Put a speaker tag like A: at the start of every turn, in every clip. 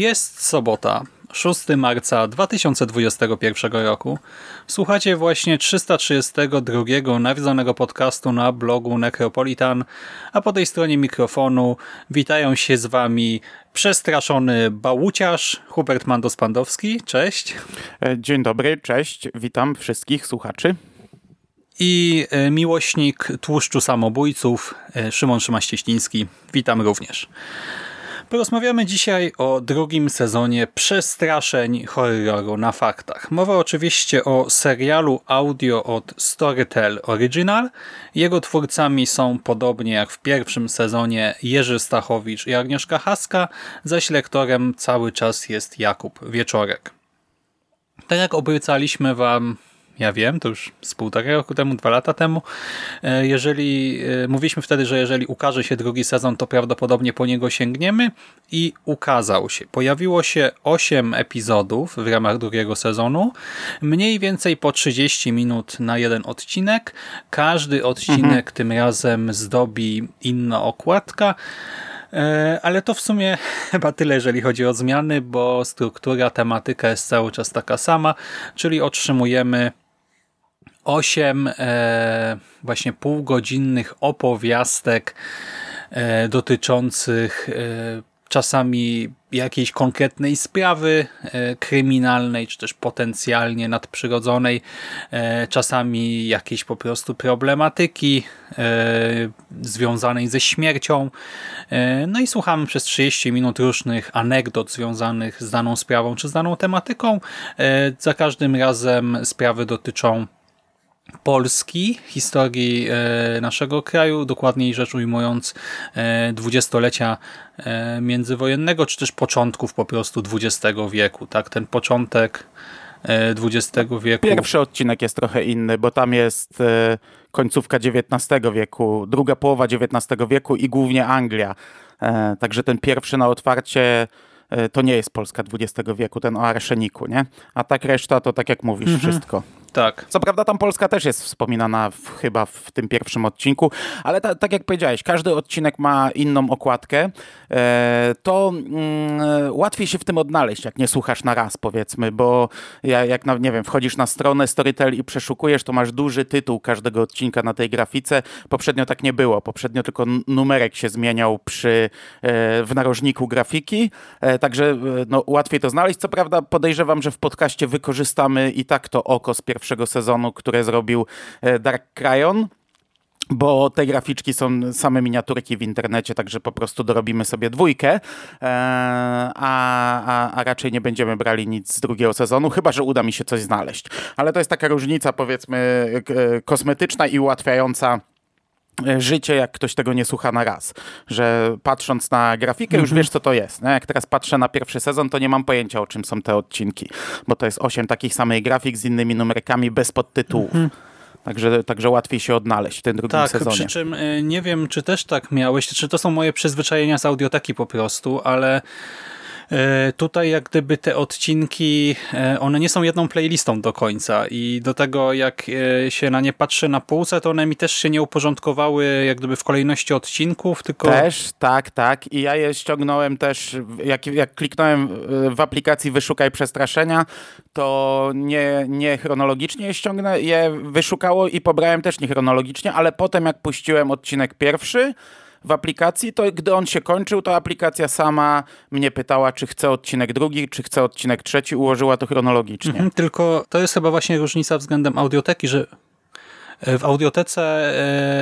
A: Jest sobota, 6 marca 2021 roku. Słuchacie właśnie 332 nawiedzonego podcastu na blogu Necropolitan, a po tej stronie mikrofonu witają się z wami przestraszony bałuciarz Hubert Mandos-Pandowski. Cześć.
B: E, dzień dobry, cześć, witam wszystkich słuchaczy.
A: I e, miłośnik tłuszczu samobójców e, Szymon Szymaścieśliński. Witam również. Porozmawiamy dzisiaj o drugim sezonie przestraszeń horroru na faktach. Mowa oczywiście o serialu audio od Storytel Original. Jego twórcami są podobnie jak w pierwszym sezonie Jerzy Stachowicz i Agnieszka Haska, zaś lektorem cały czas jest Jakub Wieczorek. Tak jak obiecaliśmy Wam ja wiem, to już z półtora roku temu, dwa lata temu. E, jeżeli e, mówiliśmy wtedy, że jeżeli ukaże się drugi sezon, to prawdopodobnie po niego sięgniemy i ukazał się. Pojawiło się 8 epizodów w ramach drugiego sezonu, mniej więcej po 30 minut na jeden odcinek. Każdy odcinek mhm. tym razem zdobi inna okładka. E, ale to w sumie chyba tyle, jeżeli chodzi o zmiany, bo struktura, tematyka jest cały czas taka sama, czyli otrzymujemy osiem e, właśnie półgodzinnych opowiastek e, dotyczących e, czasami jakiejś konkretnej sprawy e, kryminalnej, czy też potencjalnie nadprzyrodzonej, e, czasami jakiejś po prostu problematyki e, związanej ze śmiercią. No i słuchamy przez 30 minut różnych anegdot związanych z daną sprawą, czy z daną tematyką. Za każdym razem sprawy dotyczą Polski, historii e, naszego kraju, dokładniej rzecz ujmując e, dwudziestolecia e, międzywojennego, czy też początków po prostu XX wieku. Tak, ten początek XX wieku.
B: Pierwszy odcinek jest trochę inny, bo tam jest końcówka XIX wieku, druga połowa XIX wieku i głównie Anglia. Także ten pierwszy na otwarcie to nie jest Polska XX wieku, ten o arszeniku, nie? A tak reszta to tak jak mówisz, mhm. wszystko.
A: Tak.
B: Co prawda tam Polska też jest wspominana w, chyba w tym pierwszym odcinku, ale ta, tak jak powiedziałeś, każdy odcinek ma inną okładkę. E, to mm, łatwiej się w tym odnaleźć, jak nie słuchasz na raz, powiedzmy, bo ja, jak, na, nie wiem, wchodzisz na stronę Storytel i przeszukujesz, to masz duży tytuł każdego odcinka na tej grafice. Poprzednio tak nie było. Poprzednio tylko numerek się zmieniał przy, e, w narożniku grafiki, e, także e, no, łatwiej to znaleźć. Co prawda podejrzewam, że w podcaście wykorzystamy i tak to oko z pierwszego pierwszego sezonu, które zrobił e, Dark Cryon bo te graficzki są same miniaturki w internecie, także po prostu dorobimy sobie dwójkę, e, a, a, a, raczej nie będziemy brali nic z drugiego sezonu, chyba że uda mi się coś znaleźć. Ale to jest taka różnica, powiedzmy, e, kosmetyczna i ułatwiająca życie, jak ktoś tego nie słucha na raz. Że patrząc na grafikę, już mhm. wiesz, co to jest. Jak teraz patrzę na pierwszy sezon, to nie mam pojęcia, o czym są te odcinki, bo to jest osiem takich samych grafik z innymi numerkami, bez podtytułów. Mhm. Także, także łatwiej się odnaleźć w tym drugim
A: tak,
B: sezonie.
A: Przy czym y, nie wiem, czy też tak miałeś, czy to są moje przyzwyczajenia z audioteki po prostu, ale E, tutaj jak gdyby te odcinki, e, one nie są jedną playlistą do końca i do tego jak e, się na nie patrzy na półce, to one mi też się nie uporządkowały jak gdyby w kolejności odcinków, tylko...
B: Też, tak, tak. I ja je ściągnąłem też, jak, jak kliknąłem w aplikacji Wyszukaj Przestraszenia, to nie, nie chronologicznie je ściągnę, je wyszukało i pobrałem też nie chronologicznie, ale potem jak puściłem odcinek pierwszy, w aplikacji, to gdy on się kończył, to aplikacja sama mnie pytała, czy chce odcinek drugi, czy chce odcinek trzeci, ułożyła to chronologicznie. Mhm,
A: tylko to jest chyba właśnie różnica względem audioteki, że w audiotece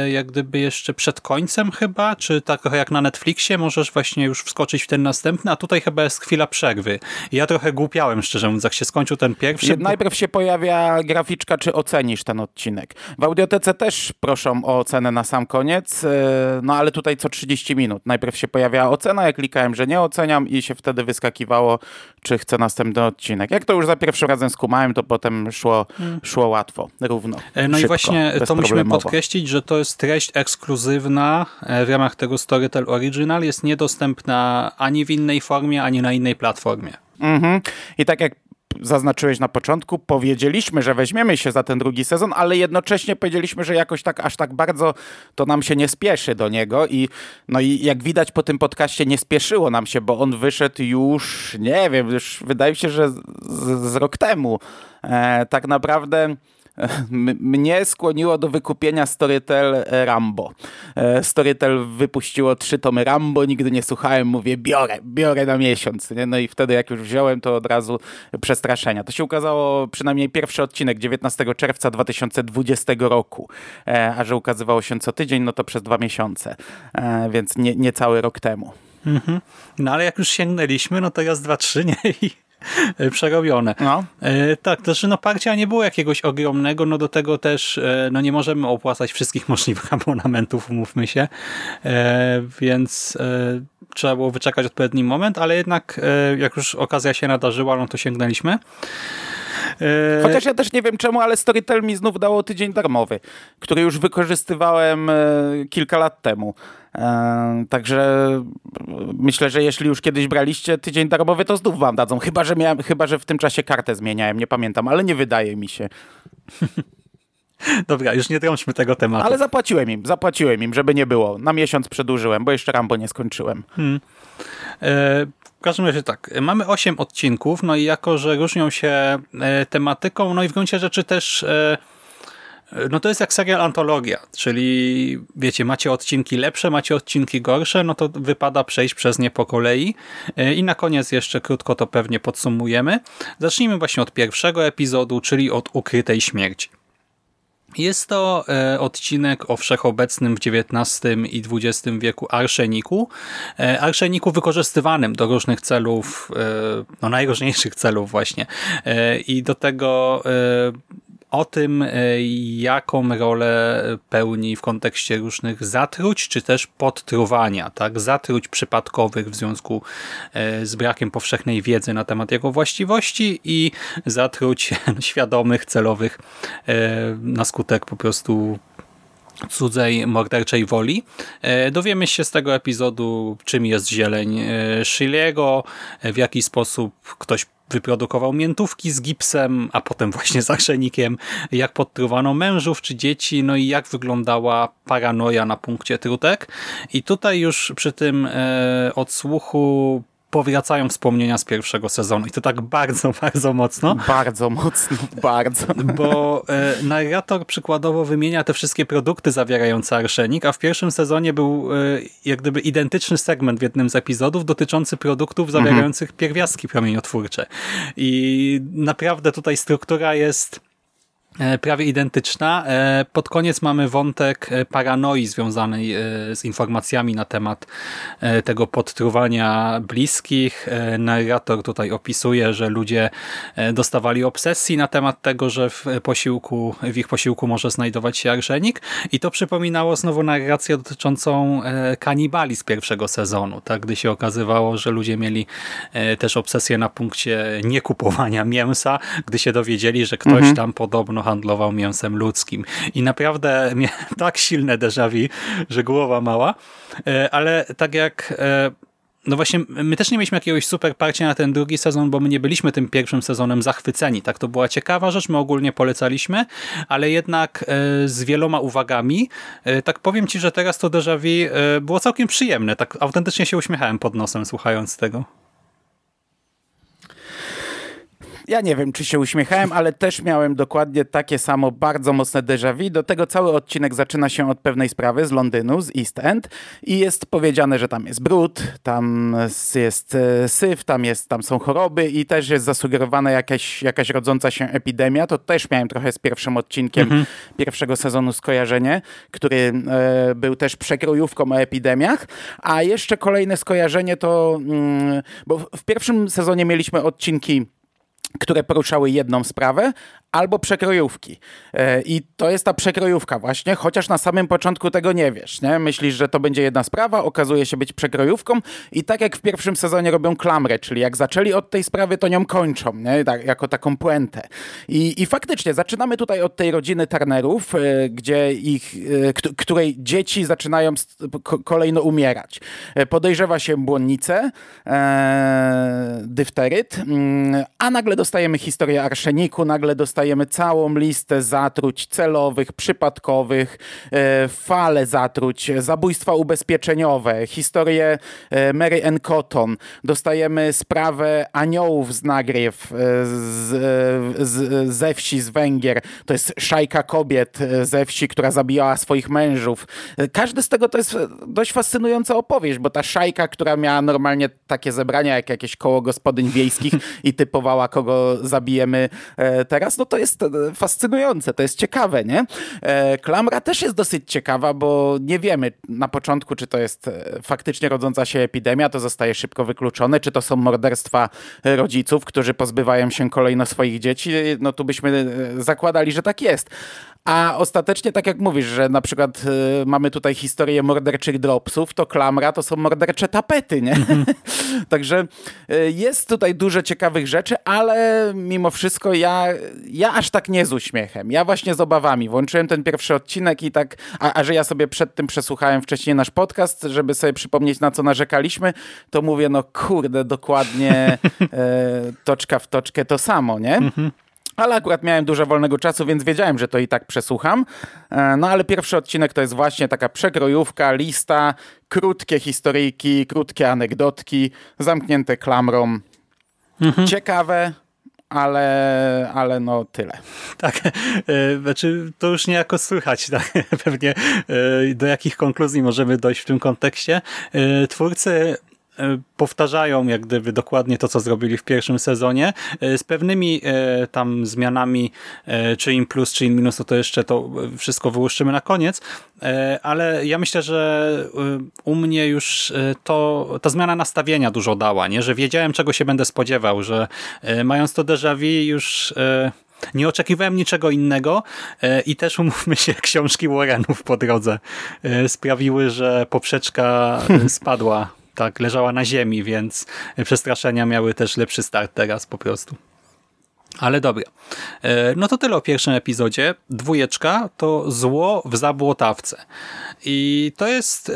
A: e, jak gdyby jeszcze przed końcem chyba, czy tak jak na Netflixie możesz właśnie już wskoczyć w ten następny, a tutaj chyba jest chwila przerwy. Ja trochę głupiałem, szczerze mówiąc, jak się skończył ten pierwszy.
B: Najpierw się pojawia graficzka, czy ocenisz ten odcinek. W audiotece też proszą o ocenę na sam koniec, e, no ale tutaj co 30 minut. Najpierw się pojawia ocena, ja klikałem, że nie oceniam i się wtedy wyskakiwało, czy chcę następny odcinek. Jak to już za pierwszym razem skumałem, to potem szło, hmm. szło łatwo, równo.
A: No szybko. i właśnie to musimy podkreślić, że to jest treść ekskluzywna e, w ramach tego Storytel Original. Jest niedostępna ani w innej formie, ani na innej platformie.
B: Mhm. I tak jak zaznaczyłeś na początku, powiedzieliśmy, że weźmiemy się za ten drugi sezon, ale jednocześnie powiedzieliśmy, że jakoś tak aż tak bardzo to nam się nie spieszy do niego i no i jak widać po tym podcaście nie spieszyło nam się, bo on wyszedł już, nie wiem, już wydaje mi się, że z, z rok temu. E, tak naprawdę mnie skłoniło do wykupienia Storytel Rambo. E, Storytel wypuściło trzy tomy Rambo, nigdy nie słuchałem, mówię biorę, biorę na miesiąc. Nie? No i wtedy jak już wziąłem, to od razu przestraszenia. To się ukazało przynajmniej pierwszy odcinek 19 czerwca 2020 roku, e, a że ukazywało się co tydzień, no to przez dwa miesiące, e, więc nie, nie cały rok temu.
A: Mhm. No ale jak już sięgnęliśmy, no to raz, dwa, trzy, nie? I przerobione. No. E, tak, to znaczy no parcia nie było jakiegoś ogromnego, no do tego też e, no nie możemy opłacać wszystkich możliwych abonamentów, umówmy się, e, więc e, trzeba było wyczekać odpowiedni moment, ale jednak e, jak już okazja się nadarzyła, no to sięgnęliśmy.
B: E, Chociaż ja też nie wiem czemu, ale Storytel mi znów dało tydzień darmowy, który już wykorzystywałem kilka lat temu. Także myślę, że jeśli już kiedyś braliście tydzień darmowy, to znów wam dadzą. Chyba, że, miałem, chyba, że w tym czasie kartę zmieniałem, nie pamiętam, ale nie wydaje mi się.
A: Dobra, już nie trąćmy tego tematu.
B: Ale zapłaciłem im, zapłaciłem im, żeby nie było. Na miesiąc przedłużyłem, bo jeszcze Rambo nie skończyłem. Hmm.
A: E, w każdym razie tak, mamy 8 odcinków, no i jako, że różnią się e, tematyką, no i w gruncie rzeczy też... E, no to jest jak serial antologia, czyli wiecie, macie odcinki lepsze, macie odcinki gorsze, no to wypada przejść przez nie po kolei. E, I na koniec jeszcze krótko to pewnie podsumujemy. Zacznijmy właśnie od pierwszego epizodu, czyli od ukrytej śmierci. Jest to e, odcinek o wszechobecnym w XIX i XX wieku arszeniku. E, arszeniku wykorzystywanym do różnych celów, e, no najróżniejszych celów właśnie. I do tego o tym, e, jaką rolę pełni w kontekście różnych zatruć, czy też podtruwania, tak? zatruć przypadkowych w związku e, z brakiem powszechnej wiedzy na temat jego właściwości i zatruć świadomych, celowych e, na skutek po prostu cudzej morderczej woli. Dowiemy się z tego epizodu, czym jest zieleń Shiliego, w jaki sposób ktoś wyprodukował miętówki z gipsem, a potem właśnie z arsenikiem, jak podtruwano mężów czy dzieci, no i jak wyglądała paranoja na punkcie trutek. I tutaj już przy tym e, odsłuchu powracają wspomnienia z pierwszego sezonu i to tak bardzo, bardzo mocno.
B: Bardzo mocno, bardzo.
A: Bo e, narrator przykładowo wymienia te wszystkie produkty zawierające arszenik, a w pierwszym sezonie był e, jak gdyby identyczny segment w jednym z epizodów dotyczący produktów zawierających mhm. pierwiastki promieniotwórcze. I naprawdę tutaj struktura jest prawie identyczna. E, pod koniec mamy wątek e, paranoi związanej z informacjami na temat tego podtruwania bliskich. Narrator tutaj opisuje, że ludzie dostawali obsesji na temat tego, że w posiłku, w ich posiłku może znajdować się arsenik i to przypominało znowu narrację dotyczącą kanibali z pierwszego sezonu, tak? gdy się okazywało, że ludzie mieli też obsesję na punkcie niekupowania mięsa, gdy się dowiedzieli, że ktoś mhm. tam podobno handlował mięsem ludzkim. I naprawdę miałem tak silne déjà vu, że głowa mała. E, ale tak jak e, no właśnie, my też nie mieliśmy jakiegoś super parcia na ten drugi sezon, bo my nie byliśmy tym pierwszym sezonem zachwyceni. Tak, to była ciekawa rzecz, my ogólnie polecaliśmy, ale jednak e, z wieloma uwagami. Tak powiem ci, że teraz to déjà vu było całkiem przyjemne. Tak autentycznie się uśmiechałem pod nosem słuchając tego.
B: Ja nie wiem, czy się uśmiechałem, ale też miałem dokładnie takie samo bardzo mocne déjà vu. Do tego cały odcinek zaczyna się od pewnej sprawy z Londynu, z East End i jest powiedziane, że tam jest brud, tam jest e, syf, tam, jest, tam są choroby i też jest zasugerowana jakaś, jakaś rodząca się epidemia. To też miałem trochę z pierwszym odcinkiem mhm. pierwszego sezonu skojarzenie, który e, był też przekrojówką o epidemiach, a jeszcze kolejne skojarzenie to, mm, bo w pierwszym sezonie mieliśmy odcinki które poruszały jedną sprawę, albo przekrojówki. E, I to jest ta przekrojówka właśnie, chociaż na samym początku tego nie wiesz. Nie? Myślisz, że to będzie jedna sprawa, okazuje się być przekrojówką i tak jak w pierwszym sezonie robią klamrę, czyli jak zaczęli od tej sprawy, to nią kończą, nie? Tak, jako taką puentę. I, I faktycznie zaczynamy tutaj od tej rodziny Turnerów, e, gdzie ich, e, której dzieci zaczynają kolejno umierać. Podejrzewa się błonnicę, dyfteryt, mm, a nagle dostajemy historię arszeniku, nagle dostajemy dostajemy całą listę zatruć celowych, przypadkowych, e, fale zatruć, zabójstwa ubezpieczeniowe, historię e, Mary Ann Cotton. Dostajemy sprawę aniołów z nagryw e, z, z, ze wsi, z Węgier. To jest szajka kobiet ze wsi, która zabijała swoich mężów. Każdy z tego to jest dość fascynująca opowieść, bo ta szajka, która miała normalnie takie zebrania jak jakieś koło gospodyń wiejskich i typowała, kogo zabijemy teraz, no to jest e, fascynujące, to jest ciekawe, nie? E, klamra też jest dosyć ciekawa, bo nie wiemy na początku, czy to jest e, faktycznie rodząca się epidemia, to zostaje szybko wykluczone, czy to są morderstwa rodziców, którzy pozbywają się kolejno swoich dzieci. No tu byśmy zakładali, że tak jest. A ostatecznie, tak jak mówisz, że na przykład y, mamy tutaj historię morderczych dropsów, to klamra to są mordercze tapety, nie? Także y, jest tutaj dużo ciekawych rzeczy, ale mimo wszystko ja, ja aż tak nie z uśmiechem. Ja właśnie z obawami. Włączyłem ten pierwszy odcinek i tak, a, a że ja sobie przed tym przesłuchałem wcześniej nasz podcast, żeby sobie przypomnieć na co narzekaliśmy, to mówię, no kurde, dokładnie e, toczka w toczkę to samo, nie? Mhm. Ale akurat miałem dużo wolnego czasu, więc wiedziałem, że to i tak przesłucham. E, no ale pierwszy odcinek to jest właśnie taka przekrojówka, lista, krótkie historyjki, krótkie anegdotki, zamknięte klamrą. Mhm. Ciekawe, ale, ale no tyle.
A: Tak, e, znaczy to już niejako słychać tak? pewnie e, do jakich konkluzji możemy dojść w tym kontekście. Twórcy powtarzają jak gdyby dokładnie to, co zrobili w pierwszym sezonie, e, z pewnymi e, tam zmianami, czy im plus, czy im minus, to, to jeszcze to wszystko wyłuszczymy na koniec, ale ja myślę, że u mnie już to, ta zmiana nastawienia dużo dała, nie? że wiedziałem, czego się będę spodziewał, że mając to déjà vu już nie oczekiwałem niczego innego i też umówmy się, książki Warrenów po drodze sprawiły, że poprzeczka spadła tak, leżała na ziemi, więc przestraszenia miały też lepszy start teraz po prostu. Ale dobra. E, no to tyle o pierwszym epizodzie. Dwójeczka to zło w zabłotawce. I to jest e,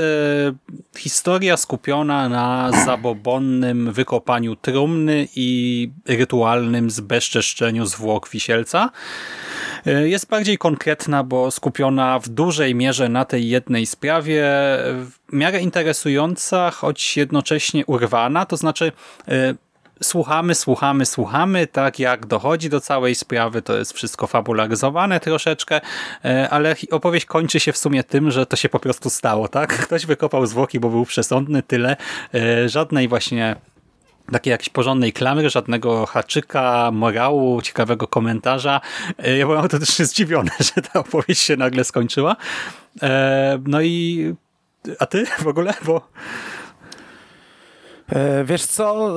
A: historia skupiona na zabobonnym wykopaniu trumny i rytualnym zbezczeszczeniu zwłok wisielca. E, jest bardziej konkretna, bo skupiona w dużej mierze na tej jednej sprawie, w miarę interesująca, choć jednocześnie urwana, to znaczy e, słuchamy, słuchamy, słuchamy, tak jak dochodzi do całej sprawy, to jest wszystko fabularyzowane troszeczkę, e, ale opowieść kończy się w sumie tym, że to się po prostu stało, tak? Ktoś wykopał zwłoki, bo był przesądny, tyle. Żadnej właśnie takiej jakiejś porządnej klamry, żadnego haczyka, morału, ciekawego komentarza. E, ja byłem autentycznie zdziwiony, że ta opowieść się nagle skończyła. E, no i a ty w ogóle? Bo
B: E, wiesz co,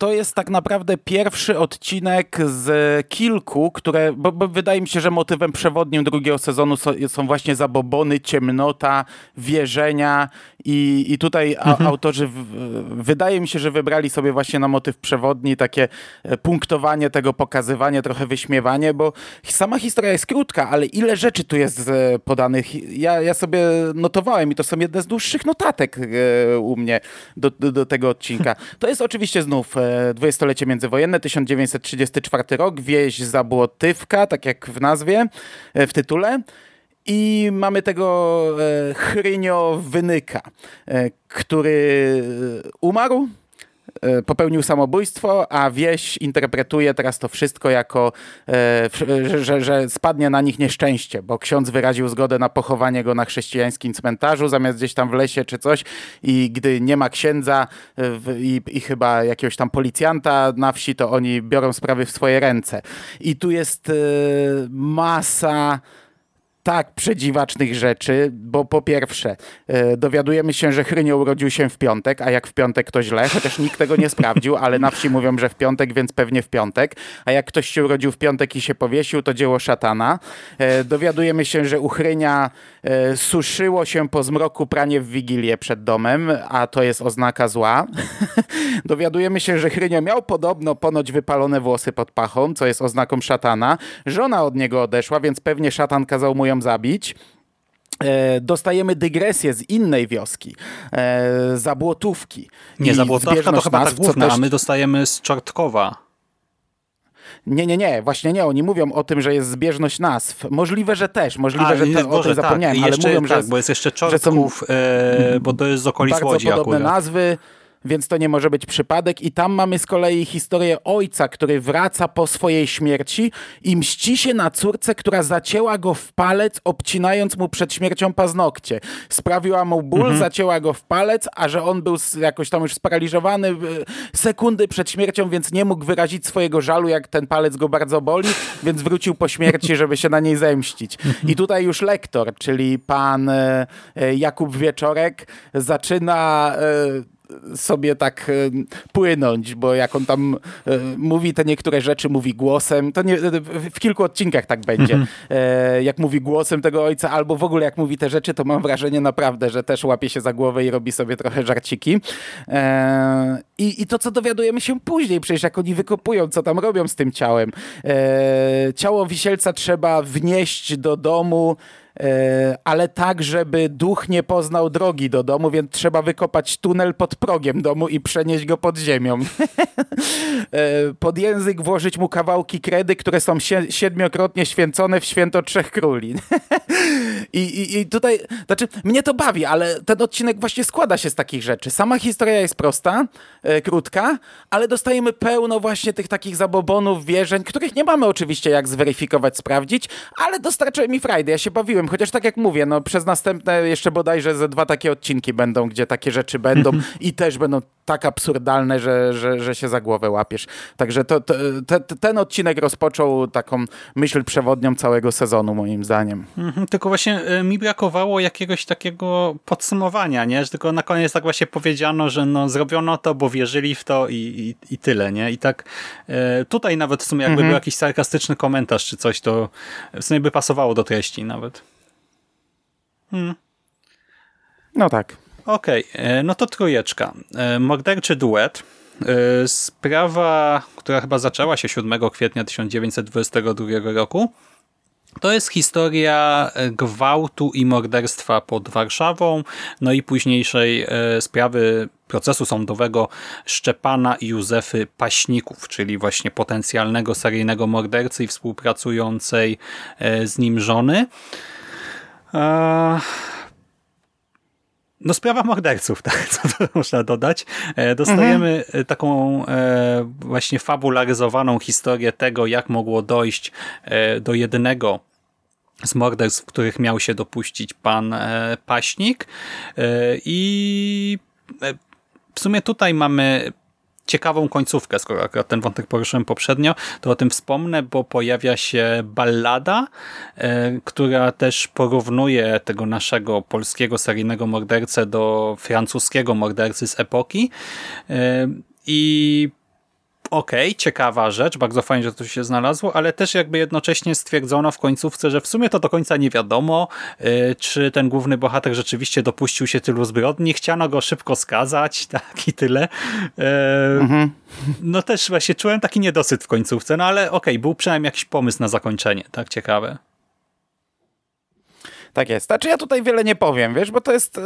B: to jest tak naprawdę pierwszy odcinek z kilku, które, bo, bo wydaje mi się, że motywem przewodnim drugiego sezonu są, są właśnie zabobony, ciemnota, wierzenia i, i tutaj mhm. autorzy, w, wydaje mi się, że wybrali sobie właśnie na motyw przewodni takie e, punktowanie tego, pokazywanie, trochę wyśmiewanie, bo sama historia jest krótka, ale ile rzeczy tu jest podanych. Ja, ja sobie notowałem i to są jedne z dłuższych notatek u mnie do, do, do tego odcinka. To jest oczywiście znów e, dwudziestolecie międzywojenne, 1934 rok, wieś Zabłotywka, tak jak w nazwie, e, w tytule. I mamy tego e, Chrynio Wynyka, który umarł e, popełnił samobójstwo, a wieś interpretuje teraz to wszystko jako, e, że, że spadnie na nich nieszczęście, bo ksiądz wyraził zgodę na pochowanie go na chrześcijańskim cmentarzu, zamiast gdzieś tam w lesie czy coś i gdy nie ma księdza i, i chyba jakiegoś tam policjanta na wsi, to oni biorą sprawy w swoje ręce. I tu jest masa tak przedziwacznych rzeczy, bo po pierwsze e, dowiadujemy się, że Hrynio urodził się w piątek, a jak w piątek to źle, chociaż nikt tego nie sprawdził, ale na wsi mówią, że w piątek, więc pewnie w piątek, a jak ktoś się urodził w piątek i się powiesił, to dzieło szatana. E, dowiadujemy się, że u Hrynia e, suszyło się po zmroku pranie w Wigilię przed domem, a to jest oznaka zła. dowiadujemy się, że Hrynio miał podobno ponoć wypalone włosy pod pachą, co jest oznaką szatana. Żona od niego odeszła, więc pewnie szatan kazał mu ją zabić. E, dostajemy dygresję z innej wioski, e, Zabłotówki.
A: Nie, Zabłotówka to chyba ta główna, też... a my dostajemy z Czortkowa.
B: Nie, nie, nie, właśnie nie. Oni mówią o tym, że jest zbieżność nazw. Możliwe, że też, możliwe, a, że te, Boże, o tym tak. zapomniałem, ale jeszcze, mówią,
A: tak,
B: że...
A: bo jest jeszcze Czortków, e, bo to jest z okolic
B: bardzo
A: Łodzi
B: podobne
A: akurat.
B: nazwy więc to nie może być przypadek. I tam mamy z kolei historię ojca, który wraca po swojej śmierci i mści się na córce, która zacięła go w palec, obcinając mu przed śmiercią paznokcie. Sprawiła mu ból, mhm. zacięła go w palec, a że on był jakoś tam już sparaliżowany e, sekundy przed śmiercią, więc nie mógł wyrazić swojego żalu, jak ten palec go bardzo boli, więc wrócił po śmierci, żeby się na niej zemścić. I tutaj już lektor, czyli pan e, e, Jakub Wieczorek, zaczyna sobie tak e, płynąć, bo jak on tam e, mówi te niektóre rzeczy, mówi głosem, to nie, w kilku odcinkach tak będzie. Mhm. E, jak mówi głosem tego ojca, albo w ogóle jak mówi te rzeczy, to mam wrażenie naprawdę, że też łapie się za głowę i robi sobie trochę żarciki. I, i to, co dowiadujemy się później, przecież jak oni wykopują, co tam robią z tym ciałem. Ciało wisielca trzeba wnieść do domu ale tak, żeby duch nie poznał drogi do domu, więc trzeba wykopać tunel pod progiem domu i przenieść go pod ziemią. E, pod język włożyć mu kawałki kredy, które są siedmiokrotnie święcone w święto Trzech Króli. I, i, I tutaj, znaczy, mnie to bawi, ale ten odcinek właśnie składa się z takich rzeczy. Sama historia jest prosta, e, krótka, ale dostajemy pełno właśnie tych takich zabobonów, wierzeń, których nie mamy oczywiście jak zweryfikować, sprawdzić, ale dostarczają mi frajdy. Ja się bawiłem chociaż tak jak mówię, no przez następne jeszcze bodajże ze dwa takie odcinki będą, gdzie takie rzeczy będą i też będą tak absurdalne, że, że, że się za głowę łapiesz. Także to, to te, ten odcinek rozpoczął taką myśl przewodnią całego sezonu, moim zdaniem.
A: Mhm, tylko właśnie y, mi brakowało jakiegoś takiego podsumowania, nie? Że tylko na koniec tak właśnie powiedziano, że no zrobiono to, bo wierzyli w to i, i, i tyle, nie? I tak y, tutaj nawet w sumie jakby mhm. był jakiś sarkastyczny komentarz czy coś, to w sumie by pasowało do treści nawet.
B: Hmm. No tak.
A: Okej, okay. E, no to trójeczka. E, morderczy duet. E, sprawa, która chyba zaczęła się 7 kwietnia 1922 roku. To jest historia gwałtu i morderstwa pod Warszawą, no i późniejszej sprawy procesu sądowego Szczepana i Józefy Paśników, czyli właśnie potencjalnego seryjnego mordercy i współpracującej z nim żony. No sprawa morderców, tak, co to można dodać. E, dostajemy mhm. taką e, właśnie fabularyzowaną historię tego, jak mogło dojść e, do jednego z morderstw, których miał się dopuścić pan Paśnik i w sumie tutaj mamy ciekawą końcówkę, skoro akurat ten wątek poruszyłem poprzednio, to o tym wspomnę, bo pojawia się ballada, e, która też porównuje tego naszego polskiego seryjnego mordercę do francuskiego mordercy z epoki. E, i okej, okay, ciekawa rzecz, bardzo fajnie, że to się znalazło, ale też jakby jednocześnie stwierdzono w końcówce, że w sumie to do końca nie wiadomo, yy, czy ten główny bohater rzeczywiście dopuścił się tylu zbrodni. Chciano go szybko skazać, tak i tyle. Yy, mhm. No też właśnie czułem taki niedosyt w końcówce, no ale okej, okay, był przynajmniej jakiś pomysł na zakończenie, tak ciekawe.
B: Tak jest. Znaczy ja tutaj wiele nie powiem, wiesz, bo to jest, e,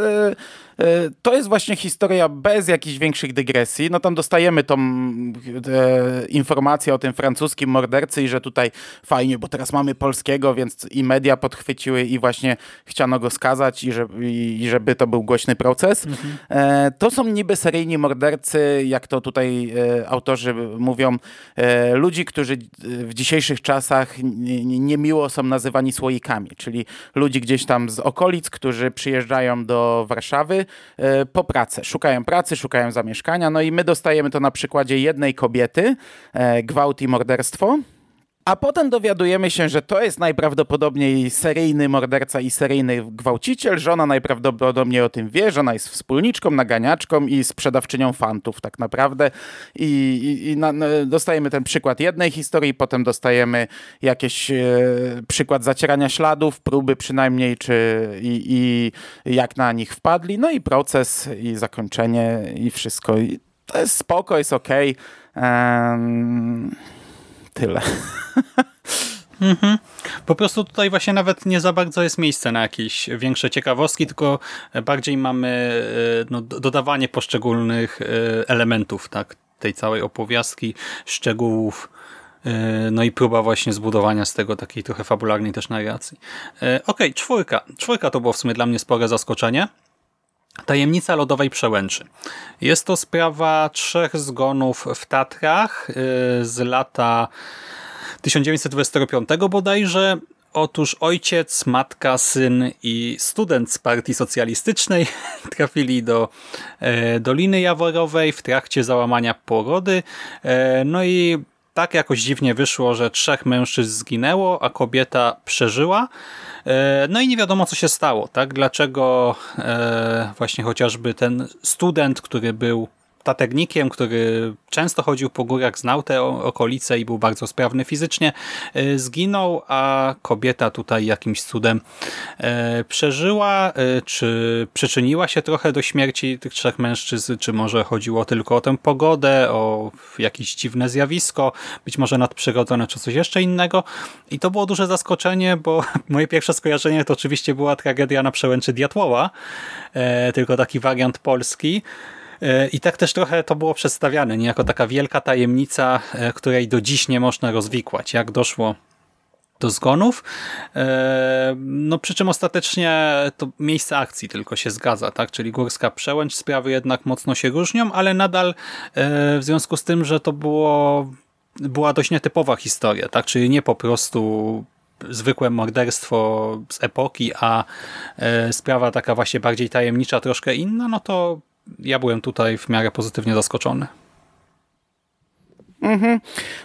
B: e, to jest właśnie historia bez jakichś większych dygresji. No tam dostajemy tą e, informację o tym francuskim mordercy i że tutaj fajnie, bo teraz mamy polskiego, więc i media podchwyciły i właśnie chciano go skazać i, żeby, i żeby to był głośny proces. Mhm. To są niby seryjni mordercy, jak to tutaj autorzy mówią, ludzi, którzy w dzisiejszych czasach niemiło są nazywani słoikami, czyli ludzi gdzieś tam z okolic, którzy przyjeżdżają do Warszawy e, po pracę. Szukają pracy, szukają zamieszkania. No i my dostajemy to na przykładzie jednej kobiety, e, gwałt i morderstwo. A potem dowiadujemy się, że to jest najprawdopodobniej seryjny morderca i seryjny gwałciciel. Żona najprawdopodobniej o tym wie. Żona jest wspólniczką, naganiaczką i sprzedawczynią fantów tak naprawdę. I, i, i na, dostajemy ten przykład jednej historii, potem dostajemy jakiś e, przykład zacierania śladów, próby przynajmniej, czy i, i jak na nich wpadli. No i proces i zakończenie i wszystko. I to jest spoko, jest okej. Okay. Um tyle.
A: Mhm. Po prostu tutaj właśnie nawet nie za bardzo jest miejsce na jakieś większe ciekawostki, tylko bardziej mamy e, no, dodawanie poszczególnych e, elementów tak, tej całej opowiastki, szczegółów, e, no i próba właśnie zbudowania z tego takiej trochę fabularnej też narracji. Okej, okay, czwórka. Czwórka to było w sumie dla mnie spore zaskoczenie. Tajemnica lodowej przełęczy. Jest to sprawa trzech zgonów w Tatrach y, z lata 1925 bodajże. Otóż ojciec, matka, syn i student z partii socjalistycznej trafili do e, Doliny Jaworowej w trakcie załamania porody. E, no i tak jakoś dziwnie wyszło, że trzech mężczyzn zginęło, a kobieta przeżyła. E, no i nie wiadomo, co się stało, tak? Dlaczego e, właśnie chociażby ten student, który był taternikiem, który często chodził po górach, znał te okolice i był bardzo sprawny fizycznie, e, zginął, a kobieta tutaj jakimś cudem e, przeżyła. E, czy przyczyniła się trochę do śmierci tych trzech mężczyzn, czy może chodziło tylko o tę pogodę, o jakieś dziwne zjawisko, być może nadprzyrodzone, czy coś jeszcze innego. I to było duże zaskoczenie, bo moje pierwsze skojarzenie to oczywiście była tragedia na przełęczy Diatłowa, tylko taki wariant polski. E, I tak też trochę to było przedstawiane, niejako taka wielka tajemnica, e, której do dziś nie można rozwikłać. Jak doszło do zgonów. E, no przy czym ostatecznie to miejsce akcji tylko się zgadza, tak? Czyli Górska Przełęcz, sprawy jednak mocno się różnią, ale nadal w związku z tym, że to było była dość nietypowa historia, tak? Czyli nie po prostu zwykłe morderstwo z epoki, a sprawa taka właśnie bardziej tajemnicza, troszkę inna, no to ja byłem tutaj w miarę pozytywnie zaskoczony.
B: Mhm.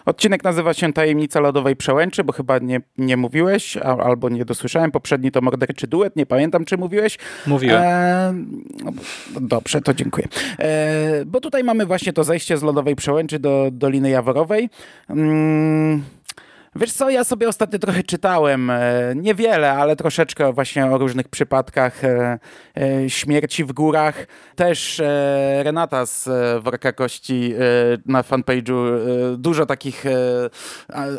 B: Odcinek nazywa się Tajemnica Lodowej Przełęczy, bo chyba nie, nie mówiłeś, albo nie dosłyszałem. Poprzedni to Morderczy Duet, nie pamiętam, czy mówiłeś.
A: Mówiłem. E,
B: dobrze, to dziękuję. E, bo tutaj mamy właśnie to zejście z Lodowej Przełęczy do Doliny Jaworowej. Mm. Wiesz co, ja sobie ostatnio trochę czytałem, e, niewiele, ale troszeczkę właśnie o różnych przypadkach e, e, śmierci w górach. Też Renata z Worka Kości na fanpage'u dużo takich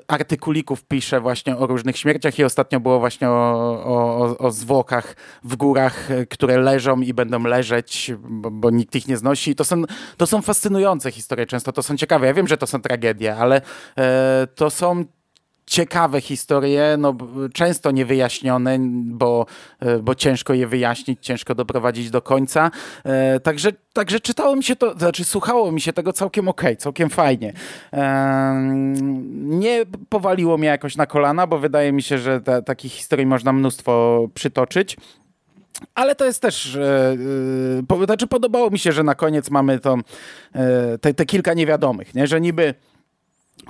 B: artykulików pisze właśnie o różnych śmierciach i ostatnio było właśnie o, o, o zwłokach w górach, które leżą i będą leżeć, bo, bo nikt ich nie znosi. To są, to są fascynujące historie często, to są ciekawe. Ja wiem, że to są tragedie, ale to są ciekawe historie, no, często niewyjaśnione, bo, e, bo ciężko je wyjaśnić, ciężko doprowadzić do końca. E, także, także czytało mi się to, znaczy słuchało mi się tego całkiem ok, całkiem fajnie. E, nie powaliło mnie jakoś na kolana, bo wydaje mi się, że ta, takich historii można mnóstwo przytoczyć. Ale to jest też, e, e, znaczy podobało mi się, że na koniec mamy to, e, te, te kilka niewiadomych, nie? że niby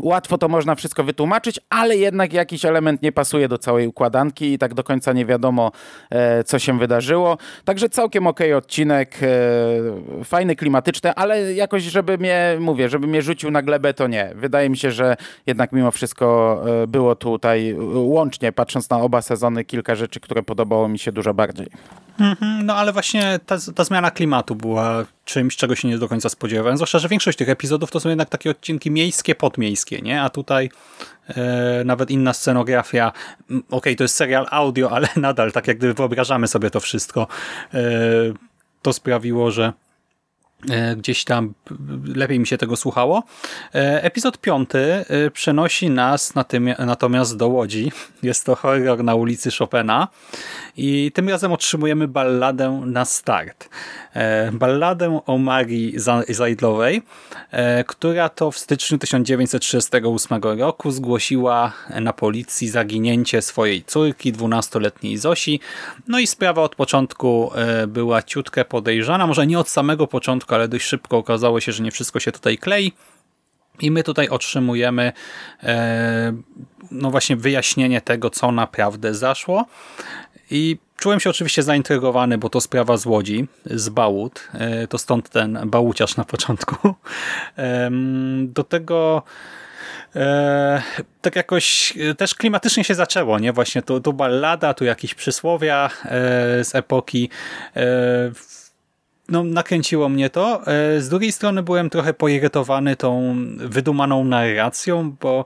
B: Łatwo to można wszystko wytłumaczyć, ale jednak jakiś element nie pasuje do całej układanki i tak do końca nie wiadomo, e, co się wydarzyło. Także całkiem ok odcinek, e, fajny, klimatyczny, ale jakoś, żeby mnie, mówię, żeby mnie rzucił na glebę, to nie. Wydaje mi się, że jednak mimo wszystko e, było tutaj łącznie, patrząc na oba sezony, kilka rzeczy, które podobało mi się dużo bardziej.
A: Mhm, no ale właśnie ta, ta zmiana klimatu była czymś, czego się nie do końca spodziewałem. Zwłaszcza, że większość tych epizodów to są jednak takie odcinki miejskie, podmiejskie, nie? A tutaj e, nawet inna scenografia. Okej, okay, to jest serial audio, ale nadal tak jak gdyby wyobrażamy sobie to wszystko. E, to sprawiło, że gdzieś tam lepiej mi się tego słuchało. E, epizod piąty e, przenosi nas natomiast do Łodzi. Jest to horror na ulicy Chopina i tym razem otrzymujemy balladę na start. Balladę o Marii Zajdlowej, która to w styczniu 1938 roku zgłosiła na policji zaginięcie swojej córki, 12-letniej Zosi. No i sprawa od początku była ciutkę podejrzana, może nie od samego początku, ale dość szybko okazało się, że nie wszystko się tutaj klei. I my tutaj otrzymujemy e, no właśnie wyjaśnienie tego, co naprawdę zaszło. I czułem się oczywiście zaintrygowany, bo to sprawa z Łodzi, z Bałut. E, to stąd ten bałuciarz na początku. Do tego E, tak jakoś też klimatycznie się zaczęło, nie? Właśnie tu, tu ballada, tu jakieś przysłowia z epoki. No, nakręciło mnie to. E, z drugiej strony byłem trochę poirytowany tą wydumaną narracją, bo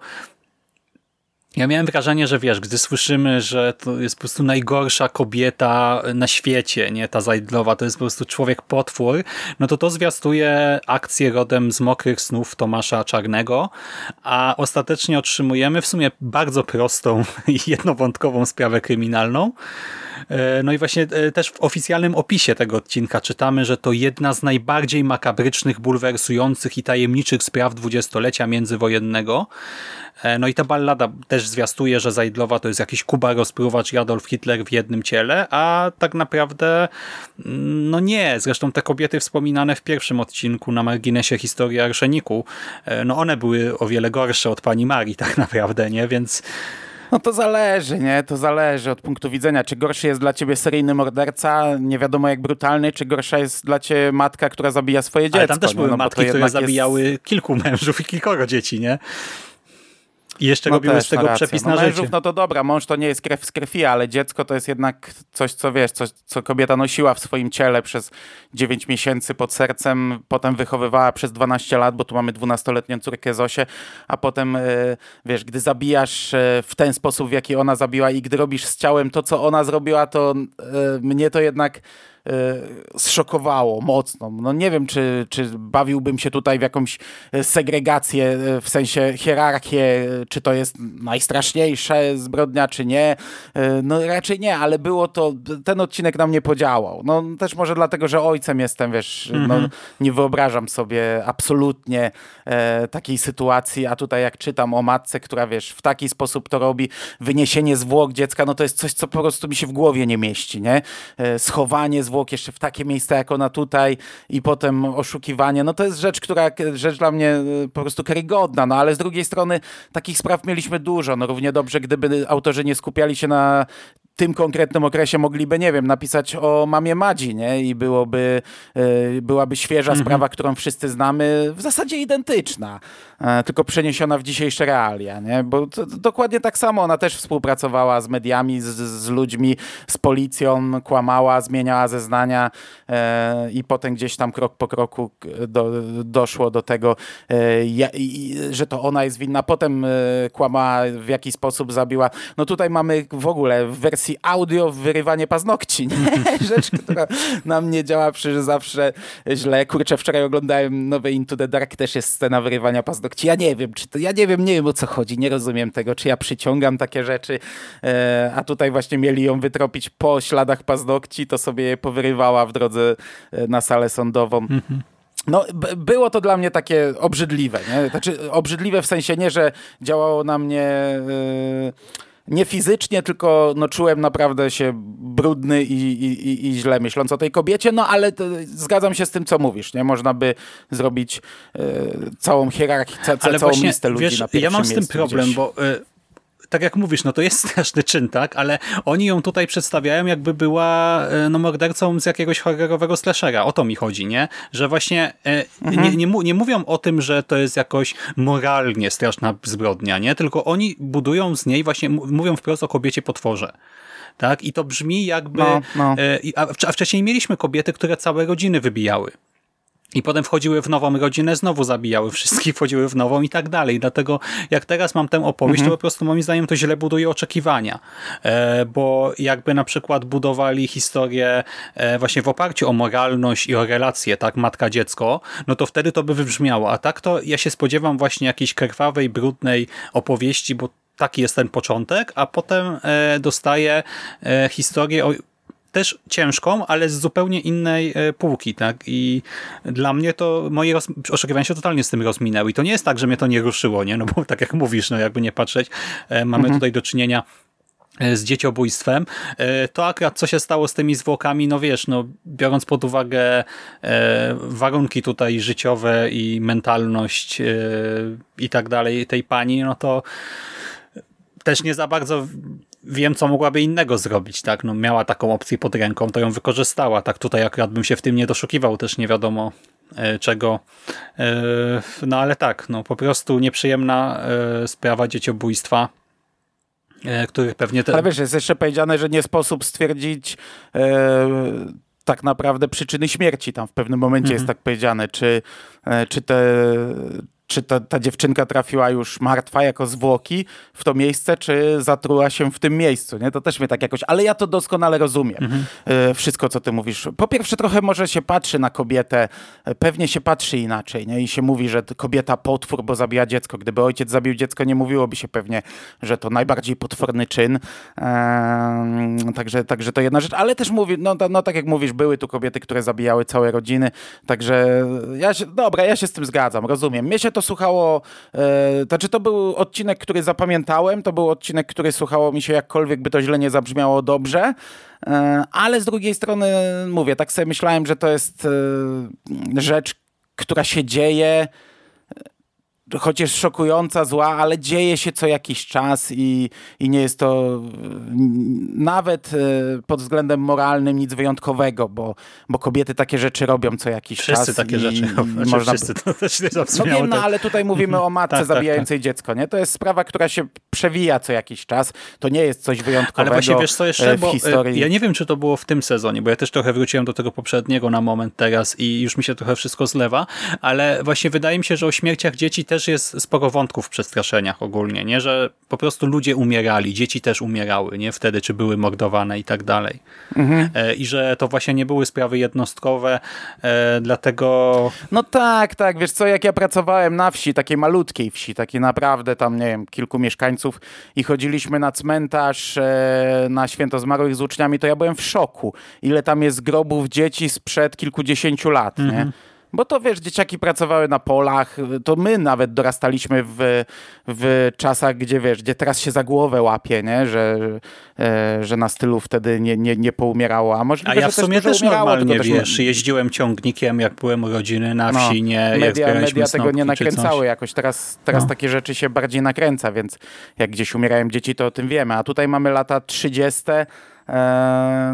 A: ja miałem wrażenie, że wiesz, gdy słyszymy, że to jest po prostu najgorsza kobieta na świecie, nie ta Zajdlowa, to jest po prostu człowiek potwór, no to to zwiastuje akcję rodem z Mokrych Snów Tomasza Czarnego, a ostatecznie otrzymujemy w sumie bardzo prostą i jednowątkową sprawę kryminalną, no i właśnie e, też w oficjalnym opisie tego odcinka czytamy, że to jedna z najbardziej makabrycznych, bulwersujących i tajemniczych spraw dwudziestolecia międzywojennego. E, no i ta ballada też zwiastuje, że Zajdlowa to jest jakiś Kuba rozpruwacz i Adolf Hitler w jednym ciele, a tak naprawdę mm, no nie. Zresztą te kobiety wspominane w pierwszym odcinku na marginesie historii Arszeniku, no one były o wiele gorsze od pani Marii tak naprawdę, nie? Więc
B: no to zależy, nie? To zależy od punktu widzenia. Czy gorszy jest dla ciebie seryjny morderca, nie wiadomo jak brutalny, czy gorsza jest dla ciebie matka, która zabija swoje dziecko. Ale
A: tam też były
B: no,
A: matki, które zabijały jest... kilku mężów i kilkoro dzieci, nie? I jeszcze no robiły z tego przepis
B: no
A: na
B: mężów, No to dobra, mąż to nie jest krew z krwi, ale dziecko to jest jednak coś, co wiesz, coś, co kobieta nosiła w swoim ciele przez 9 miesięcy pod sercem, potem wychowywała przez 12 lat, bo tu mamy 12-letnią córkę Zosię, a potem, e, wiesz, gdy zabijasz e, w ten sposób, w jaki ona zabiła i gdy robisz z ciałem to, co ona zrobiła, to e, mnie to jednak zszokowało mocno. No nie wiem, czy, czy bawiłbym się tutaj w jakąś e, segregację, e, w sensie hierarchię, czy to jest najstraszniejsza zbrodnia, czy nie. No raczej nie, ale było to, ten odcinek na mnie podziałał. No też może dlatego, że ojcem jestem, wiesz, no, mhm. no, nie wyobrażam sobie absolutnie e, takiej sytuacji, a tutaj jak czytam o matce, która wiesz, w taki sposób to robi, wyniesienie zwłok dziecka, no to jest coś, co po prostu mi się w głowie nie mieści, nie? E, schowanie zwłok zwłok jeszcze w takie miejsca jak ona tutaj i potem oszukiwanie, no to jest rzecz, która, rzecz dla mnie y, po prostu karygodna, no ale z drugiej strony takich spraw mieliśmy dużo, no równie dobrze gdyby autorzy nie skupiali się na tym konkretnym okresie mogliby, nie wiem, napisać o mamie Madzi, nie? I byłoby, y, byłaby świeża mhm. sprawa, którą wszyscy znamy, w zasadzie identyczna, e, tylko przeniesiona w dzisiejsze realia, nie? Bo to, to dokładnie tak samo, ona też współpracowała z mediami, z, z ludźmi, z policją, kłamała, zmieniała zeznania e, i potem gdzieś tam krok po kroku do, doszło do tego, e, ja, i, że to ona jest winna. Potem kłamała, w jaki sposób zabiła. No tutaj mamy w ogóle w wersji audio wyrywanie paznokci, nie? Rzecz, która na mnie działa przecież zawsze źle. Kurczę, wczoraj oglądałem nowe Into the Dark, też jest scena wyrywania paznokci. Ja nie wiem, czy to, ja nie wiem, nie wiem o co chodzi, nie rozumiem tego, czy ja przyciągam takie rzeczy, e, a tutaj właśnie mieli ją wytropić po śladach paznokci, to sobie je powyrywała w drodze e, na salę sądową. Mhm. No, było to dla mnie takie obrzydliwe. Nie? Znaczy, obrzydliwe w sensie nie, że działało na mnie. Yy nie fizycznie, tylko no, czułem naprawdę się brudny i, i, i źle myśląc o tej kobiecie, no ale to, zgadzam się z tym, co mówisz, nie? Można by zrobić e, całą hierarchię, ca, ca, całą właśnie, listę ludzi wiesz, na pierwszym
A: Ja mam z tym problem, gdzieś. bo... Y tak jak mówisz, no to jest straszny czyn, tak? Ale oni ją tutaj przedstawiają jakby była e, no, mordercą z jakiegoś horrorowego slashera. O to mi chodzi, nie? Że właśnie e, mhm. nie, nie, nie, mówią o tym, że to jest jakoś moralnie straszna zbrodnia, nie? Tylko oni budują z niej właśnie, mówią wprost o kobiecie potworze tak? I to brzmi jakby... No, no. E, a, wcześniej mieliśmy kobiety, które całe rodziny wybijały. I potem wchodziły w nową rodzinę, znowu zabijały wszystkich, wchodziły w nową i tak dalej. Dlatego jak teraz mam tę opowieść,
B: mhm.
A: to po prostu moim zdaniem to źle buduje oczekiwania. E, bo jakby na przykład budowali historię e, właśnie w oparciu o moralność i o relacje, tak, matka-dziecko, no to wtedy to by wybrzmiało. A tak to ja się spodziewam właśnie jakiejś krwawej, brudnej opowieści, bo taki jest ten początek, a potem e, dostaję historię o też ciężką, ale z zupełnie innej e, półki, tak? I dla mnie to moje oczekiwania się totalnie z tym rozminęły. I to nie jest tak, że mnie to nie ruszyło, nie? No bo tak jak mówisz, no jakby nie patrzeć, e, mamy mhm. tutaj do czynienia e, z dzieciobójstwem, to akurat co się stało z tymi zwłokami, no wiesz, no biorąc pod uwagę warunki tutaj życiowe i mentalność i tak dalej tej pani, no to też nie za bardzo wiem, co mogłaby innego zrobić, tak? No, miała taką opcję pod ręką, to ją wykorzystała, tak? Tutaj akurat bym się w tym nie doszukiwał, też nie wiadomo e, czego. E, no ale tak, no po prostu nieprzyjemna e, sprawa dzieciobójstwa, których pewnie... Te...
B: Ale wiesz, jest jeszcze powiedziane, że nie sposób stwierdzić tak naprawdę przyczyny śmierci tam w pewnym momencie jest mhm. tak powiedziane, czy, czy te czy ta, ta dziewczynka trafiła już martwa jako zwłoki w to miejsce, czy zatruła się w tym miejscu, nie? To też mnie tak jakoś, ale ja to doskonale rozumiem, mhm. E, wszystko, co ty mówisz. Po pierwsze, trochę może się patrzy na kobietę, e, pewnie się patrzy inaczej, nie? I się mówi, że kobieta potwór, bo zabija dziecko. Gdyby ojciec zabił dziecko, nie mówiłoby się pewnie, że to najbardziej potworny czyn. Eee, także, także to jedna rzecz, ale też mówi, no, no tak jak mówisz, były tu kobiety, które zabijały całe rodziny, także ja się, dobra, ja się z tym zgadzam, rozumiem. Mnie się to słuchało, e, znaczy to był odcinek, który zapamiętałem, to był odcinek, który słuchało mi się jakkolwiek by to źle nie zabrzmiało dobrze, e, ale z drugiej strony mówię, tak sobie myślałem, że to jest e, rzecz, która się dzieje, chociaż szokująca, zła, ale dzieje się co jakiś czas i, i nie jest to nawet e, pod względem moralnym nic wyjątkowego, bo, bo kobiety takie rzeczy robią co jakiś
A: wszyscy
B: czas.
A: Takie rzeczy robią.
B: Znaczy,
A: wszyscy to też nie
B: No wiem, no ale tutaj mówimy o matce tak, tak zabijającej tak, tak. dziecko, nie? To jest sprawa, która się przewija co jakiś czas. To nie jest coś wyjątkowego Ale właśnie wiesz co jeszcze,
A: e,
B: bo e, historii.
A: ja nie wiem, czy to było w tym sezonie, bo ja też trochę wróciłem do tego poprzedniego na moment teraz i już mi się trochę wszystko zlewa, ale właśnie wydaje mi się, że o śmierciach dzieci też jest sporo wątków w przestraszeniach ogólnie, nie? Że po prostu ludzie umierali, dzieci też umierały, nie? Wtedy, czy były mordowane i tak dalej. Mhm. E, I że to właśnie nie były sprawy jednostkowe, e, dlatego...
B: No tak, tak, wiesz co, jak ja pracowałem na wsi, takiej malutkiej wsi, takiej naprawdę tam, nie wiem, kilku mieszkańców i chodziliśmy na cmentarz e, na święto zmarłych z uczniami, to ja byłem w szoku, ile tam jest grobów dzieci sprzed kilkudziesięciu lat, nie? Bo to wiesz, dzieciaki pracowały na polach, to my nawet dorastaliśmy w, w czasach, gdzie wiesz, gdzie teraz się za głowę łapie, nie? Że, e, że na stylu wtedy nie, nie, nie poumierało. A, możliwe,
A: A ja w sumie też, też normalnie, też wiesz, jeździłem ciągnikiem, jak byłem rodziny na no, wsi, no, nie?
B: Media, media tego nie nakręcały jakoś. Teraz, teraz no. takie rzeczy się bardziej nakręca, więc jak gdzieś umierają dzieci, to o tym wiemy. A tutaj mamy lata 30., E,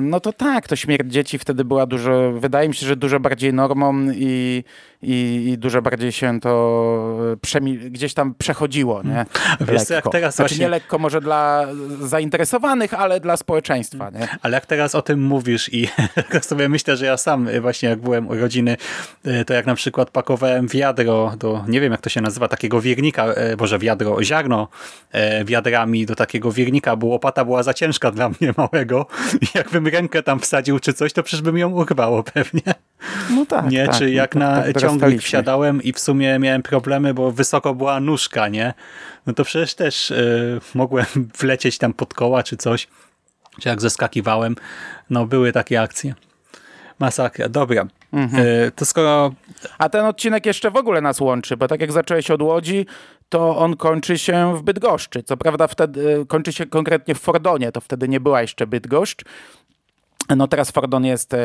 B: no to tak, to śmierć dzieci wtedy była dużo, wydaje mi się, że dużo bardziej normą i, i, i dużo bardziej się to gdzieś tam przechodziło, nie?
A: Wiesz co, jak teraz
B: znaczy właśnie... nie lekko może dla zainteresowanych, ale dla społeczeństwa, nie?
A: Ale jak teraz o tym mówisz i sobie myślę, że ja sam właśnie jak byłem u rodziny, e, to jak na przykład pakowałem wiadro do, nie wiem jak to się nazywa, takiego wiernika, e, boże wiadro, ziarno wiadrami do takiego wiernika, bo łopata była za ciężka dla mnie małego, i jakbym rękę tam wsadził czy coś, to przecież by mi ją urwało pewnie.
B: No tak.
A: Nie,
B: tak,
A: czy
B: no
A: jak
B: no,
A: na tak, ciągnik wsiadałem i w sumie miałem problemy, bo wysoko była nóżka, nie? No to przecież też y, mogłem wlecieć tam pod koła czy coś. Czy jak zeskakiwałem. No były takie akcje. Masakra. Dobra. Mhm. Y, to skoro...
B: A ten odcinek jeszcze w ogóle nas łączy, bo tak jak zacząłeś od Łodzi, to on kończy się w Bydgoszczy. Co prawda wtedy y, kończy się konkretnie w Fordonie, to wtedy nie była jeszcze Bydgoszcz, no teraz Fordon jest e,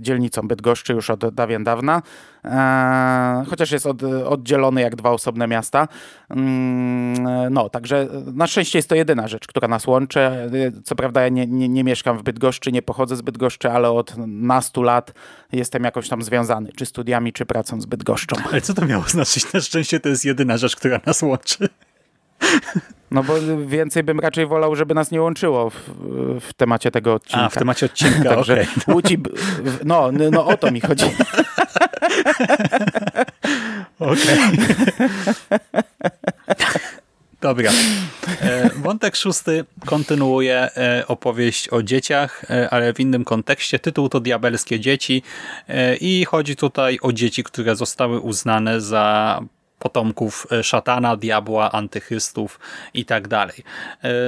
B: dzielnicą Bydgoszczy już od dawien dawna, e, chociaż jest od, oddzielony jak dwa osobne miasta. Mm, no, także na szczęście jest to jedyna rzecz, która nas łączy. E, co prawda ja nie, nie, nie mieszkam w Bydgoszczy, nie pochodzę z Bydgoszczy, ale od nastu lat jestem jakoś tam związany, czy studiami, czy pracą z Bydgoszczą.
A: Ale co to miało znaczyć? Na szczęście to jest jedyna rzecz, która nas łączy.
B: No bo więcej bym raczej wolał, żeby nas nie łączyło w, w temacie tego odcinka.
A: A, w temacie odcinka,
B: Także
A: okay.
B: Łódź, no, no o to mi chodzi.
A: Okej. Dobra. E, wątek szósty kontynuuje e, opowieść o dzieciach, e, ale w innym kontekście. Tytuł to Diabelskie Dzieci i chodzi tutaj o dzieci, które zostały uznane za potomków szatana, diabła, antychrystów i tak dalej.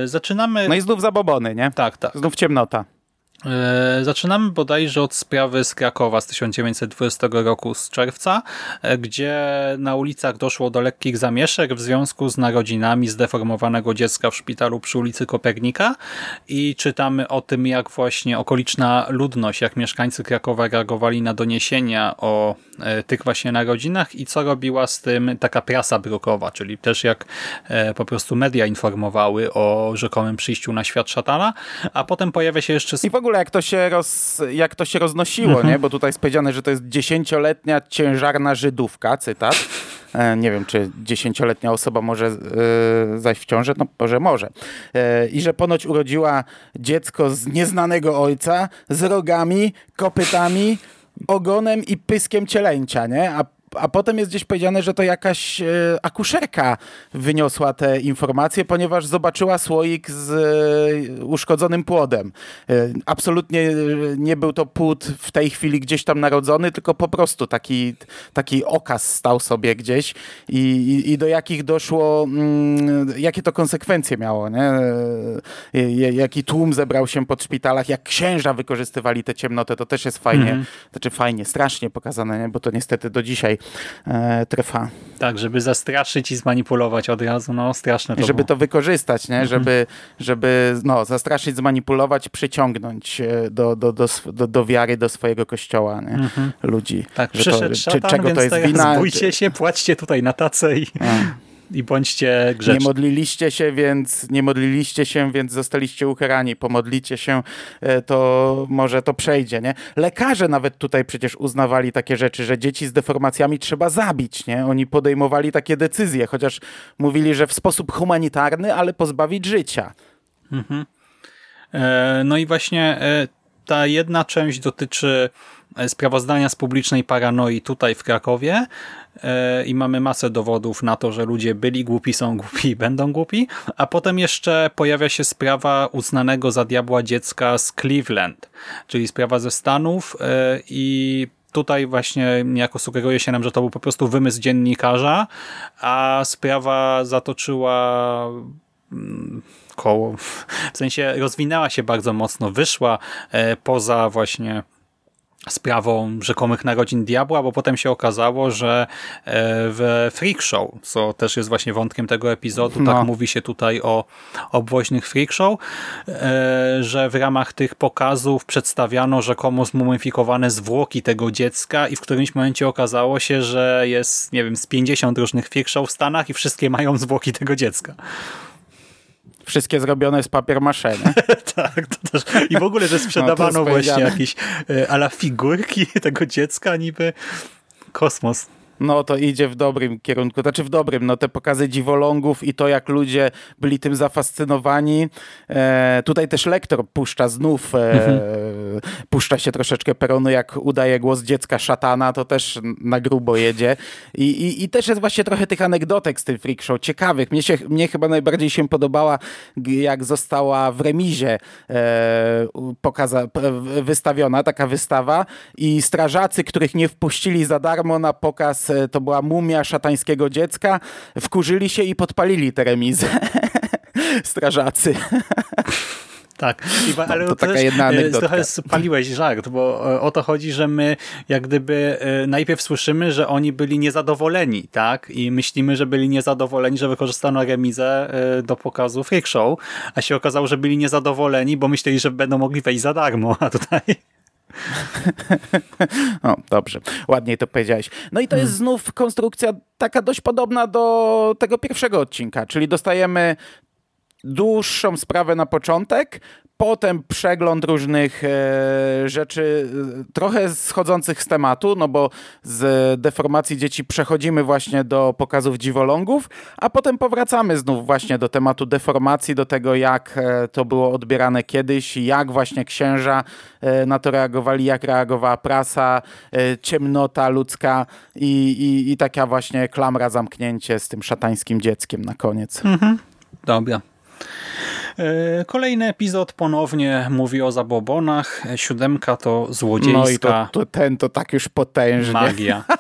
A: Zaczynamy...
B: No i znów zabobony, nie?
A: Tak, tak.
B: Znów ciemnota.
A: E, zaczynamy bodajże od sprawy z Krakowa z 1920 roku z czerwca, e, gdzie na ulicach doszło do lekkich zamieszek w związku z narodzinami zdeformowanego dziecka w szpitalu przy ulicy Kopernika i czytamy o tym, jak właśnie okoliczna ludność, jak mieszkańcy Krakowa reagowali na doniesienia o e, tych właśnie narodzinach i co robiła z tym taka prasa brukowa, czyli też jak po prostu media informowały o rzekomym przyjściu na świat szatana, a potem pojawia się jeszcze...
B: I w ogóle ogóle jak to się, roz, jak to się roznosiło, mhm. nie? Bo tutaj jest powiedziane, że to jest dziesięcioletnia ciężarna Żydówka, cytat. E, nie wiem, czy dziesięcioletnia osoba może e, zajść w ciążę, no może może. E, I że ponoć urodziła dziecko z nieznanego ojca, z rogami, kopytami, ogonem i pyskiem cielęcia, nie? A a potem jest gdzieś powiedziane, że to jakaś e, akuszerka wyniosła te informacje, ponieważ zobaczyła słoik z e, uszkodzonym płodem. E, absolutnie nie był to płód w tej chwili gdzieś tam narodzony, tylko po prostu taki, taki okaz stał sobie gdzieś i, i, i do jakich doszło, mm, jakie to konsekwencje miało, nie? jaki tłum zebrał się pod szpitalach, jak księża wykorzystywali tę ciemnotę, to też jest fajnie, -hmm. znaczy fajnie, strasznie pokazane, nie? bo to niestety do dzisiaj e, trwa.
A: Tak, żeby zastraszyć i zmanipulować od razu, no straszne to
B: Żeby
A: było.
B: to wykorzystać, nie? Mhm. Żeby, żeby no, zastraszyć, zmanipulować, przyciągnąć e, do, do, do, do, do wiary, do swojego kościoła nie? Mhm. ludzi.
A: Tak, przyszedł to, szatan, czy, czego to jest wina? bójcie się, płaćcie tutaj na tacę i... i bądźcie grzeczni.
B: Nie modliliście się, więc nie modliliście się, więc zostaliście ukarani. Pomodlicie się, e, to może to przejdzie, nie? Lekarze nawet tutaj przecież uznawali takie rzeczy, że dzieci z deformacjami trzeba zabić, nie? Oni podejmowali takie decyzje, chociaż mówili, że w sposób humanitarny, ale pozbawić życia. Mhm.
A: E, no i właśnie e, ta jedna część dotyczy sprawozdania z publicznej paranoi tutaj w Krakowie, E, i mamy masę dowodów na to, że ludzie byli głupi, są głupi i będą głupi, a potem jeszcze pojawia się sprawa uznanego za diabła dziecka z Cleveland, czyli sprawa ze Stanów e, i tutaj właśnie niejako sugeruje się nam, że to był po prostu wymysł dziennikarza, a sprawa zatoczyła mm, koło, w sensie rozwinęła się bardzo mocno, wyszła e, poza właśnie sprawą rzekomych narodzin diabła, bo potem się okazało, że e, w Freak Show, co też jest właśnie wątkiem tego epizodu, tak no. tak mówi się tutaj o obwoźnych Freak Show, e, że w ramach tych pokazów przedstawiano rzekomo zmumifikowane zwłoki tego dziecka i w którymś momencie okazało się, że jest, nie wiem, z 50 różnych Freak Show w Stanach i wszystkie mają zwłoki tego dziecka.
B: Wszystkie zrobione z papier masze,
A: tak, to też. I w ogóle, że no, sprzedawano no, właśnie jakieś e, ala figurki tego dziecka niby. Kosmos
B: no to idzie w dobrym kierunku. Znaczy w dobrym, no te pokazy dziwolągów i to, jak ludzie byli tym zafascynowani. E, tutaj też lektor puszcza znów, e, mhm. puszcza się troszeczkę peronu, jak udaje głos dziecka szatana, to też na grubo jedzie. I, i, i też jest właśnie trochę tych anegdotek z tym freak show, ciekawych. Mnie, się, mnie chyba najbardziej się podobała, jak została w remizie e, pokaza, wystawiona taka wystawa i strażacy, których nie wpuścili za darmo na pokaz to była mumia szatańskiego dziecka, wkurzyli się i podpalili tę remizę. Strażacy.
A: Tak, I, no, ale to, to taka jedna anegdotka. trochę spaliłeś żart, bo e, o to chodzi, że my jak gdyby e, najpierw słyszymy, że oni byli niezadowoleni, tak? I myślimy, że byli niezadowoleni, że wykorzystano remizę do pokazu Freak Show, a się okazało, że byli niezadowoleni, bo myśleli, że będą mogli wejść za darmo, a tutaj
B: o, dobrze, ładniej to powiedziałeś. No i to jest hmm. znów konstrukcja taka dość podobna do tego pierwszego odcinka, czyli dostajemy dłuższą sprawę na początek, potem przegląd różnych e, rzeczy, e, trochę schodzących z tematu, no bo z deformacji dzieci przechodzimy właśnie do pokazów dziwolągów, a potem powracamy znów właśnie do tematu deformacji, do tego jak e, to było odbierane kiedyś, jak właśnie księża na to reagowali, jak reagowała prasa, ciemnota ludzka i, i, i taka właśnie klamra zamknięcie z tym szatańskim dzieckiem na koniec.
A: Mhm. Dobra. E, kolejny epizod ponownie mówi o zabobonach. Siódemka to złodziejska
B: No i to, to ten to tak już potężnie.
A: magia.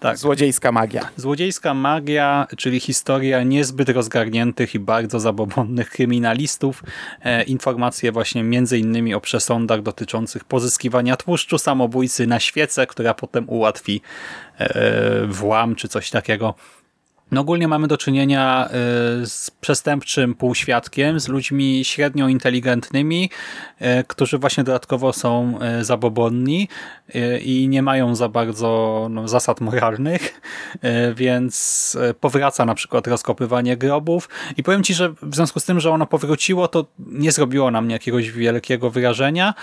B: Tak. Złodziejska magia.
A: Złodziejska magia, czyli historia niezbyt rozgarniętych i bardzo zabobonnych kryminalistów. E, informacje właśnie między innymi o przesądach dotyczących pozyskiwania tłuszczu samobójcy na świecę, która potem ułatwi e, włam czy coś takiego. No ogólnie mamy do czynienia y, z przestępczym półświadkiem, z ludźmi średnio inteligentnymi, y, którzy właśnie dodatkowo są y, zabobonni i nie mają za bardzo no, zasad moralnych, więc powraca na przykład rozkopywanie grobów. I powiem Ci, że w związku z tym, że ono powróciło, to nie zrobiło na mnie jakiegoś wielkiego wrażenia.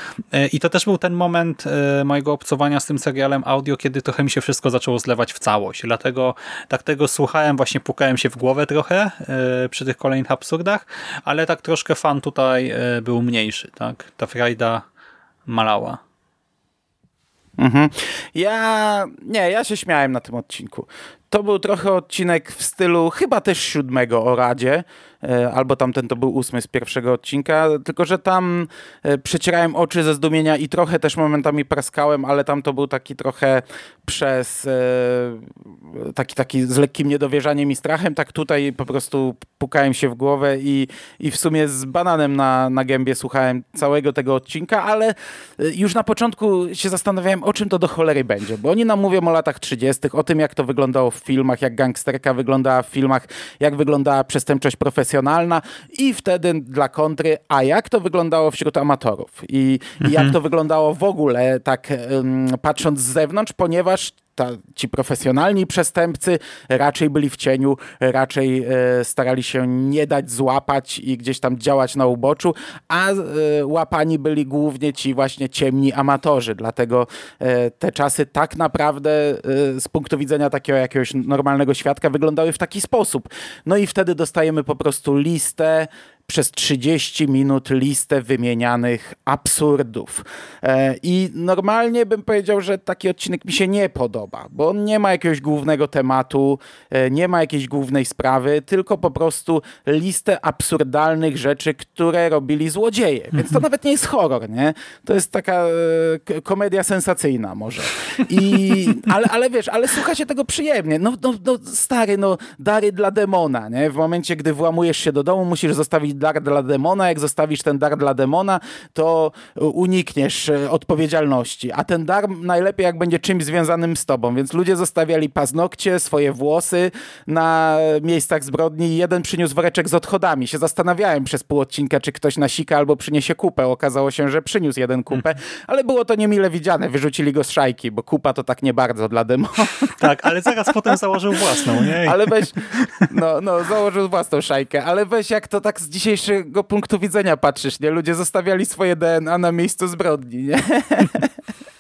A: I to też był ten moment mojego obcowania z tym serialem audio, kiedy trochę mi się wszystko zaczęło zlewać w całość, dlatego tak tego słuchałem właśnie pukałem się w głowę trochę e, przy tych kolejnych absurdach, ale tak troszkę fan tutaj e, był mniejszy, tak? Ta frajda malała.
B: Mhm. Ja nie, ja się śmiałem na tym odcinku. To był trochę odcinek w stylu chyba też siódmego o Radzie, albo tamten to był ósmy z pierwszego odcinka, tylko że tam e, przecierałem oczy ze zdumienia i trochę też momentami praskałem, ale tam to był taki trochę przez e, taki, taki z lekkim niedowierzaniem i strachem, tak tutaj po prostu pukałem się w głowę i, i w sumie z bananem na, na gębie słuchałem całego tego odcinka, ale już na początku się zastanawiałem, o czym to do cholery będzie, bo oni nam mówią o latach 30., o tym, jak to wyglądało w filmach, jak gangsterka wyglądała w filmach, jak wyglądała przestępczość profesjonalna, profesjonalna i wtedy dla kontry, a jak to wyglądało wśród amatorów i, mhm. i jak to wyglądało w ogóle tak patrząc z zewnątrz, ponieważ ta, ci profesjonalni przestępcy raczej byli w cieniu, raczej e, starali się nie dać złapać i gdzieś tam działać na uboczu, a e, łapani byli głównie ci właśnie ciemni amatorzy. Dlatego e, te czasy tak naprawdę e, z punktu widzenia takiego jakiegoś normalnego świadka wyglądały w taki sposób. No i wtedy dostajemy po prostu listę przez 30 minut listę wymienianych absurdów. E, I normalnie bym powiedział, że taki odcinek mi się nie podoba, bo on nie ma jakiegoś głównego tematu, e, nie ma jakiejś głównej sprawy, tylko po prostu listę absurdalnych rzeczy, które robili złodzieje. Więc to nawet nie jest horror, nie? To jest taka e, komedia sensacyjna może. I, ale, ale wiesz, ale słucha się tego przyjemnie. No, no, no stary, no dary dla demona, nie? W momencie, gdy włamujesz się do domu, musisz zostawić dar dla demona. Jak zostawisz ten dar dla demona, to unikniesz e, odpowiedzialności. A ten dar najlepiej jak będzie czymś związanym z tobą. Więc ludzie zostawiali paznokcie, swoje włosy na miejscach zbrodni. Jeden przyniósł woreczek z odchodami. Się zastanawiałem przez pół odcinka, czy ktoś nasika albo przyniesie kupę. Okazało się, że przyniósł jeden kupę, mhm. ale było to niemile widziane. Wyrzucili go z szajki, bo kupa to tak nie bardzo dla demona.
A: Tak, ale zaraz potem założył własną, nie?
B: Ale weź, no, no, założył własną szajkę, ale weź jak to tak z dzisiejszego punktu widzenia patrzysz, nie? Ludzie zostawiali swoje DNA na miejscu zbrodni, nie?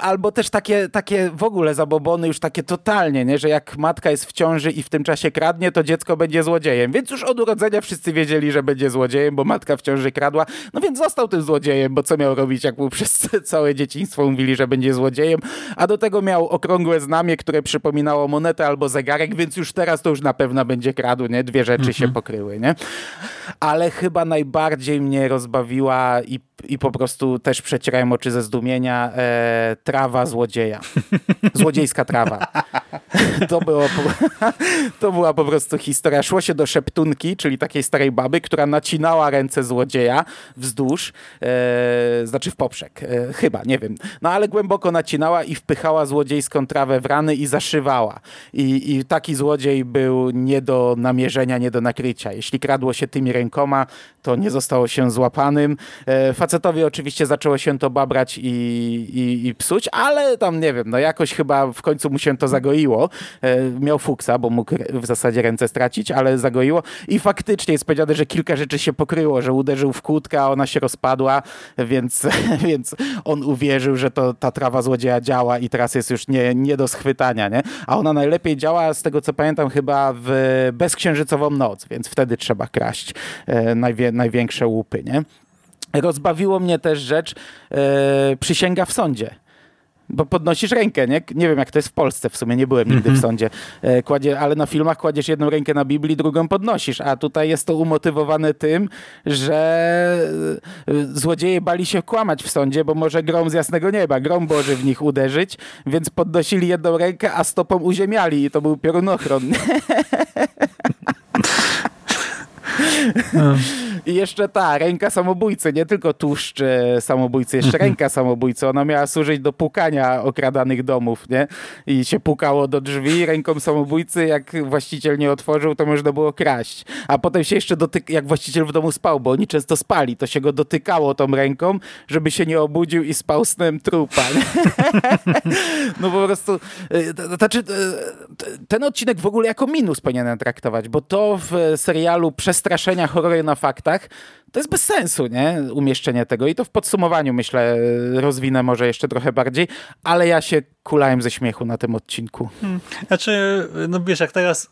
B: Albo też takie, takie w ogóle zabobony już takie totalnie, nie? że jak matka jest w ciąży i w tym czasie kradnie, to dziecko będzie złodziejem. Więc już od urodzenia wszyscy wiedzieli, że będzie złodziejem, bo matka w ciąży kradła. No więc został tym złodziejem, bo co miał robić, jak mu przez całe dzieciństwo mówili, że będzie złodziejem. A do tego miał okrągłe znamie, które przypominało monetę albo zegarek, więc już teraz to już na pewno będzie kradł, nie? Dwie rzeczy mhm. się pokryły, nie? Ale chyba najbardziej mnie rozbawiła i i po prostu też przecierałem oczy ze zdumienia. E, trawa złodzieja. Złodziejska trawa. To, było, to była po prostu historia. Szło się do szeptunki, czyli takiej starej baby, która nacinała ręce złodzieja wzdłuż, e, znaczy w poprzek. E, chyba, nie wiem. No ale głęboko nacinała i wpychała złodziejską trawę w rany i zaszywała. I, I taki złodziej był nie do namierzenia, nie do nakrycia. Jeśli kradło się tymi rękoma, to nie zostało się złapanym. E, facetowi oczywiście zaczęło się to zabrać i, i, i psuć, ale tam nie wiem, no jakoś chyba w końcu mu się to zagoiło. E, miał fuksa, bo mógł w zasadzie ręce stracić, ale zagoiło i faktycznie jest powiedziane, że kilka rzeczy się pokryło, że uderzył w kłódkę, a ona się rozpadła, więc, więc on uwierzył, że to ta trawa złodzieja działa i teraz jest już nie, nie do schwytania, nie? A ona najlepiej działa, z tego co pamiętam, chyba w bezksiężycową noc, więc wtedy trzeba kraść e, największe łupy, nie? Rozbawiło mnie też rzecz e, przysięga w sądzie. Bo podnosisz rękę, nie? Nie wiem, jak to jest w Polsce, w sumie nie byłem nigdy w
A: Mhm.
B: sądzie, e, kładzie, ale na filmach kładziesz jedną rękę na Biblii, drugą podnosisz, a tutaj jest to umotywowane tym, że e, złodzieje bali się kłamać w sądzie, bo może grom z jasnego nieba, grom Boży w nich uderzyć, więc podnosili jedną rękę, a stopą uziemiali i to był piorunochron. I jeszcze ta ręka samobójcy, nie tylko tłuszcz e, samobójcy, jeszcze ręka samobójcy. Ona miała służyć do pukania okradanych domów, nie? I się pukało do drzwi ręką samobójcy, jak właściciel nie otworzył, to można było kraść. A potem się jeszcze dotyk, jak właściciel w domu spał, bo oni często spali, to się go dotykało tą ręką, żeby się nie obudził i spał snem trupa. Nie? No po prostu, e, znaczy, e, ten odcinek w ogóle jako minus powinienem traktować, bo to w serialu Przestraszenia horrory na faktach, to jest bez sensu, nie? Umieszczenie tego i to w podsumowaniu myślę rozwinę może jeszcze trochę bardziej, ale ja się kulałem ze śmiechu na tym odcinku.
A: Znaczy, no wiesz, jak teraz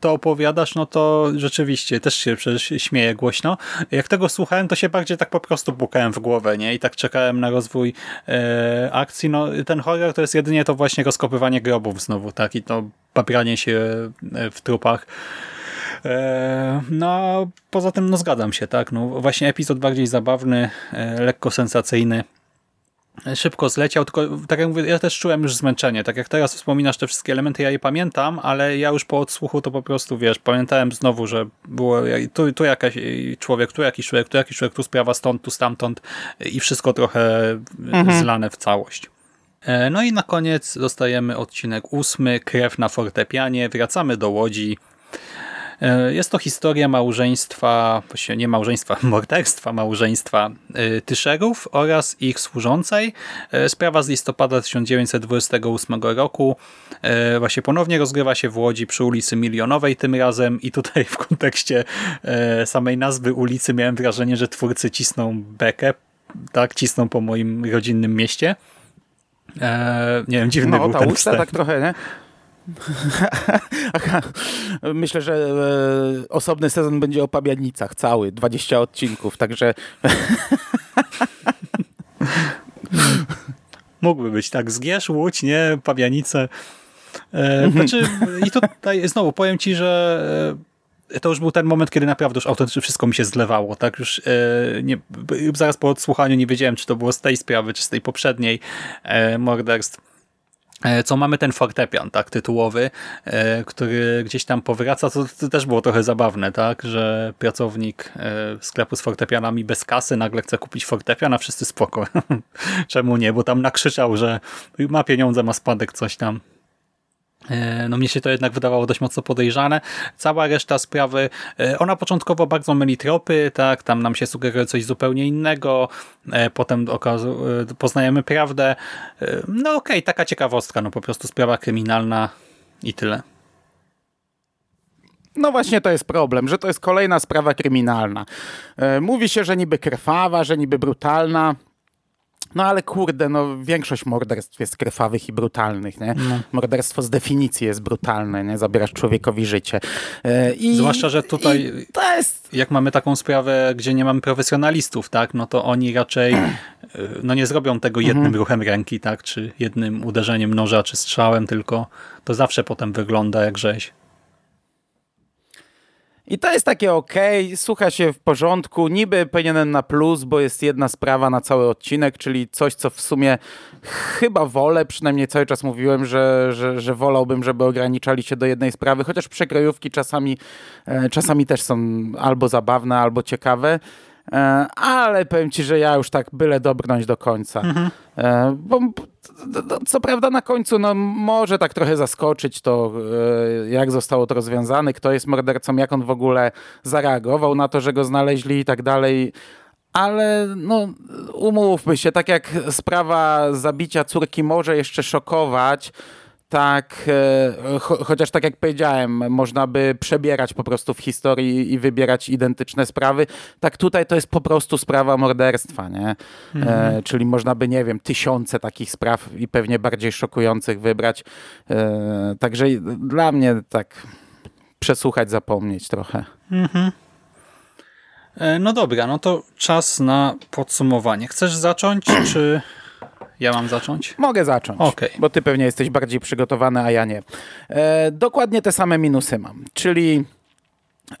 A: to opowiadasz, no to rzeczywiście też się przecież śmieję głośno. Jak tego słuchałem, to się bardziej tak po prostu pukałem w głowę, nie? I tak czekałem na rozwój e, akcji. No ten horror to jest jedynie to właśnie rozkopywanie grobów znowu, tak? I to papranie się e, w trupach. E, No, poza tym, no zgadzam się, tak? No właśnie epizod bardziej zabawny, e, lekko sensacyjny szybko zleciał, tylko tak jak mówię, ja też czułem już zmęczenie. Tak jak teraz wspominasz te wszystkie elementy, ja je pamiętam, ale ja już po odsłuchu to po prostu, wiesz, pamiętałem znowu, że było tu, tu jakaś człowiek, tu jakiś człowiek, tu jakiś człowiek, tu sprawa stąd, tu stamtąd i wszystko trochę zlane w całość. E, No i na koniec dostajemy odcinek ósmy, krew na fortepianie, wracamy do Łodzi, E, Jest to historia małżeństwa, właściwie nie małżeństwa, morderstwa małżeństwa e, Tyszerów oraz ich służącej. E, Sprawa z listopada 1928 roku e, właśnie ponownie rozgrywa się w Łodzi przy ulicy Milionowej tym razem i tutaj w kontekście e, samej nazwy ulicy miałem wrażenie, że twórcy cisną bekę, tak, cisną po moim rodzinnym mieście. E, nie wiem, dziwny
B: No,
A: był
B: ta
A: ten
B: tak trochę, nie? Myślę, że e, osobny sezon będzie o pabianicach, cały, 20 odcinków, także
A: Mógłby być tak. Zgierz, Łódź, nie? Pawianice. E, znaczy, I tutaj znowu powiem ci, że e, to już był ten moment, kiedy naprawdę już autentycznie wszystko mi się zlewało. Tak już e, nie, zaraz po odsłuchaniu nie wiedziałem, czy to było z tej sprawy, czy z tej poprzedniej e, morderstw. E, Co mamy ten fortepian, tak, tytułowy, e, który gdzieś tam powraca, to, też było trochę zabawne, tak, że pracownik e, sklepu z fortepianami bez kasy nagle chce kupić fortepian, a wszyscy spoko. Czemu nie? Bo tam nakrzyczał, że ma pieniądze, ma spadek, coś tam. E, No mnie się to jednak wydawało dość mocno podejrzane. Cała reszta sprawy, e, ona początkowo bardzo myli tropy, tak, tam nam się sugeruje coś zupełnie innego, e, potem poznajemy prawdę. No okej, taka ciekawostka, no po prostu sprawa kryminalna i tyle.
B: No właśnie to jest problem, że to jest kolejna sprawa kryminalna. Mówi się, że niby krwawa, że niby brutalna. No ale kurde, no większość morderstw jest krwawych i brutalnych, nie? Morderstwo z definicji jest brutalne, nie? Zabierasz człowiekowi życie. E, I,
A: Zwłaszcza, że tutaj-
B: to jest...
A: Jak mamy taką sprawę, gdzie nie mamy profesjonalistów, tak, no to oni raczej e, no nie zrobią tego jednym ruchem ręki, tak, czy jednym uderzeniem noża, czy strzałem, tylko to zawsze potem wygląda jak rzeź.
B: I to jest takie okej, słucha się w porządku, niby powinienem na plus, bo jest jedna sprawa na cały odcinek, czyli coś, co w sumie chyba wolę, przynajmniej cały czas mówiłem, że, że, że wolałbym, żeby ograniczali się do jednej sprawy, chociaż przekrojówki czasami, e, czasami też są albo zabawne, albo ciekawe. E, Ale powiem ci, że ja już tak byle dobrnąć do końca. E, Bo co prawda na końcu no, może tak trochę zaskoczyć to, e, jak zostało to rozwiązane, kto jest mordercą, jak on w ogóle zareagował na to, że go znaleźli i tak dalej. ale no, umówmy się, tak jak sprawa zabicia córki może jeszcze szokować, tak, e, cho chociaż tak jak powiedziałem, można by przebierać po prostu w historii i wybierać identyczne sprawy, tak tutaj to jest po prostu sprawa morderstwa, nie? Mhm. E, czyli można by, nie wiem, tysiące takich spraw i pewnie bardziej szokujących wybrać. E, także dla mnie tak przesłuchać, zapomnieć trochę. Mhm.
A: E, no dobra, no to czas na podsumowanie. Chcesz zacząć, czy ja mam zacząć?
B: Mogę zacząć, okay. bo ty pewnie jesteś bardziej przygotowany, a ja nie. E, dokładnie te same minusy mam, czyli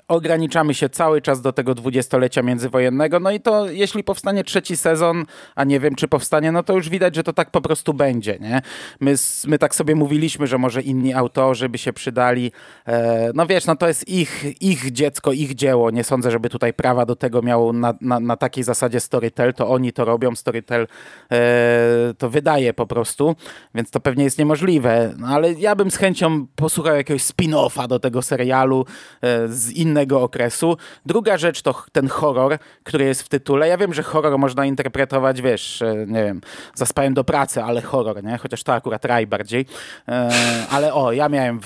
B: ograniczamy się cały czas do tego dwudziestolecia międzywojennego. No i to jeśli powstanie trzeci sezon, a nie wiem czy powstanie, no to już widać, że to tak po prostu będzie. Nie? My, my tak sobie mówiliśmy, że może inni autorzy by się przydali. E, no wiesz, no to jest ich, ich dziecko, ich dzieło. Nie sądzę, żeby tutaj prawa do tego miało na, na, na takiej zasadzie Storytel. To oni to robią, Storytel e, to wydaje po prostu, więc to pewnie jest niemożliwe. No, ale ja bym z chęcią posłuchał jakiegoś spin-offa do tego serialu e, z innego okresu. Druga rzecz to ten horror, który jest w tytule. Ja wiem, że horror można interpretować, wiesz, e, nie wiem, zaspałem do pracy, ale horror, nie? Chociaż to akurat raj bardziej. E, ale o, ja miałem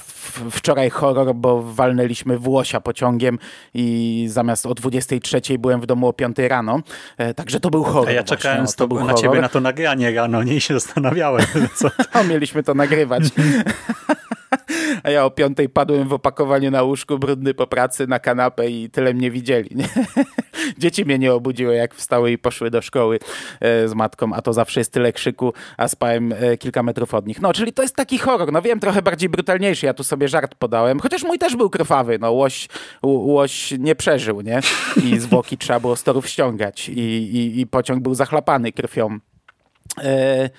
B: wczoraj horror, bo walnęliśmy Włosia pociągiem i zamiast o 23 byłem w domu o 5 rano. E, także to był horror.
A: A ja czekałem z tobą na ciebie na to nagranie rano, nie się zastanawiałem. Co
B: to? mieliśmy to nagrywać. a ja o piątej padłem w opakowaniu na łóżku, brudny po pracy, na kanapę i tyle mnie widzieli. Nie? Dzieci mnie nie obudziły, jak wstały i poszły do szkoły e, z matką, a to zawsze jest tyle krzyku, a spałem e, kilka metrów od nich. No, czyli to jest taki horror, no wiem, trochę bardziej brutalniejszy, ja tu sobie żart podałem, chociaż mój też był krwawy, no łoś, łoś nie przeżył, nie? I zwłoki trzeba było z torów ściągać i, i, i pociąg był zachlapany krwią. E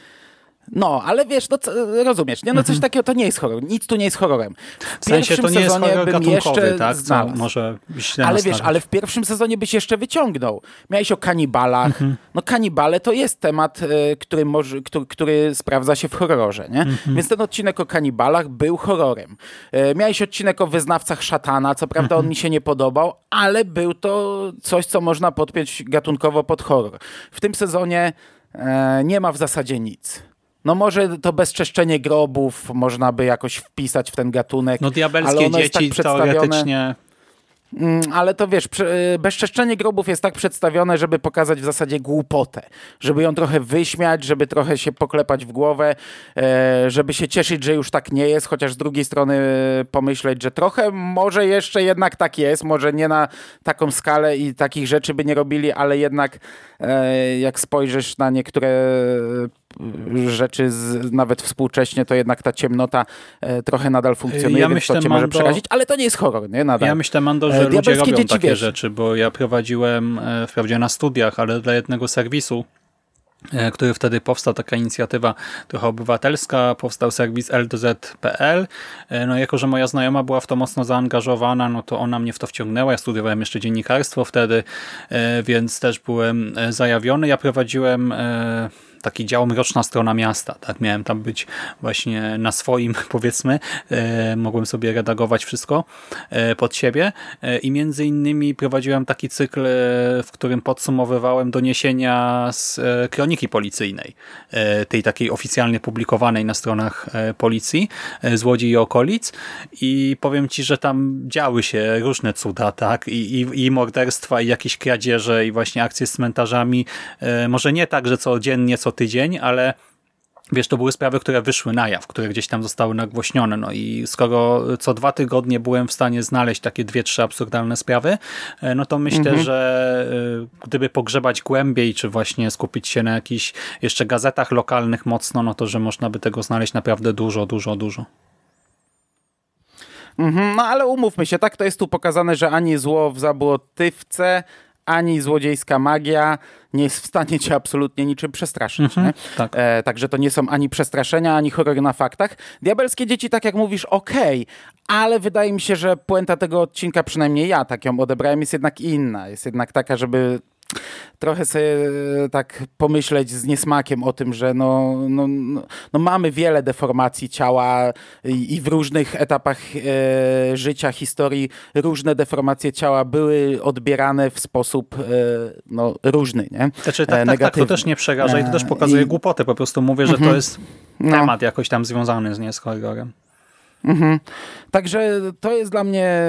B: no, ale wiesz, no, rozumiesz, nie? No coś mhm. takiego to nie jest horror. Nic tu nie jest horrorem.
A: W, w sensie to nie jest horror bym jeszcze tak? Co może
B: Ale wiesz, ale w pierwszym sezonie byś jeszcze wyciągnął. Miałeś o kanibalach. Mhm. No kanibale to jest temat, e, który, może, który, który sprawdza się w horrorze, nie? Mhm. Więc ten odcinek o kanibalach był horrorem. E, miałeś odcinek o wyznawcach szatana, co prawda on mi się nie podobał, ale był to coś, co można podpiąć gatunkowo pod horror. W tym sezonie e, nie ma w zasadzie nic. No może to bezczeszczenie grobów można by jakoś wpisać w ten gatunek.
A: No diabelskie ale ono dzieci jest tak teoretycznie...
B: Mm, ale to wiesz, y, bezczeszczenie grobów jest tak przedstawione, żeby pokazać w zasadzie głupotę. Żeby ją trochę wyśmiać, żeby trochę się poklepać w głowę, e, żeby się cieszyć, że już tak nie jest, chociaż z drugiej strony pomyśleć, że trochę może jeszcze jednak tak jest, może nie na taką skalę i takich rzeczy by nie robili, ale jednak e, jak spojrzysz na niektóre rzeczy z, nawet współcześnie, to jednak ta ciemnota e, trochę nadal funkcjonuje, ja więc myślę, to cię Mando, może przerazić, ale to nie jest horror, nie? Nadal.
A: Ja myślę, Mando, że e, ludzie robią takie wiesz. rzeczy, bo ja prowadziłem e, wprawdzie na studiach, ale dla jednego serwisu który wtedy powstał, taka inicjatywa trochę obywatelska, powstał serwis LDZ.pl. No jako, że moja znajoma była w to mocno zaangażowana, no to ona mnie w to wciągnęła. Ja studiowałem jeszcze dziennikarstwo wtedy, więc też byłem zajawiony. Ja prowadziłem taki dział Mroczna Strona Miasta. Tak, miałem tam być właśnie na swoim, powiedzmy. E, mogłem sobie redagować wszystko e, pod siebie e, i między innymi prowadziłem taki cykl, w którym podsumowywałem doniesienia z kroniki policyjnej, tej takiej oficjalnie publikowanej na stronach policji z Łodzi i okolic i powiem Ci, że tam działy się różne cuda, tak, i, i, i morderstwa, i jakieś kradzieże, i właśnie akcje z cmentarzami. Może nie tak, że codziennie, co tydzień, ale Wiesz, to były sprawy, które wyszły na jaw, które gdzieś tam zostały nagłośnione. No i skoro co dwa tygodnie byłem w stanie znaleźć takie dwie, trzy absurdalne sprawy, e, no to myślę, mhm. że e, gdyby pogrzebać głębiej, czy właśnie skupić się na jakichś jeszcze gazetach lokalnych mocno, no to że można by tego znaleźć naprawdę dużo, dużo, dużo.
B: Mhm, no ale umówmy się, tak to jest tu pokazane, że ani zło w zabłotywce, ani złodziejska magia nie jest w stanie cię absolutnie niczym przestraszyć. Mhm, tak. e, także to nie są ani przestraszenia, ani horrory na faktach. Diabelskie dzieci, tak jak mówisz, okej, okay, ale wydaje mi się, że puenta tego odcinka, przynajmniej ja tak ją odebrałem, jest jednak inna. Jest jednak taka, żeby trochę sobie e, tak pomyśleć z niesmakiem o tym, że no, no, no, no mamy wiele deformacji ciała i, i w różnych etapach e, życia, historii różne deformacje ciała były odbierane w sposób e, no, różny, nie?
A: Znaczy, tak, tak, tak, to też nie przegarza i to też e, pokazuje I... głupotę. Po prostu mówię, że to mhm. jest no. temat jakoś tam związany z nie z horrorem.
B: Mhm. Także to jest dla mnie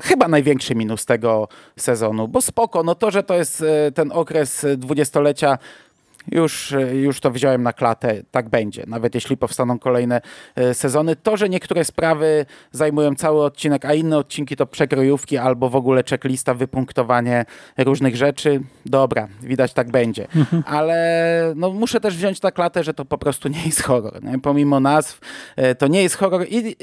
B: chyba największy minus tego sezonu, bo spoko, no to, że to jest e, ten okres dwudziestolecia już, już to wziąłem na klatę, tak będzie. Nawet jeśli powstaną kolejne e, sezony. To, że niektóre sprawy zajmują cały odcinek, a inne odcinki to przekrojówki albo w ogóle checklista, wypunktowanie różnych rzeczy. Dobra, widać tak będzie. Ale no, muszę też wziąć na klatę, że to po prostu nie jest horror. Nie? Pomimo nazw, e, to nie jest horror. I, e,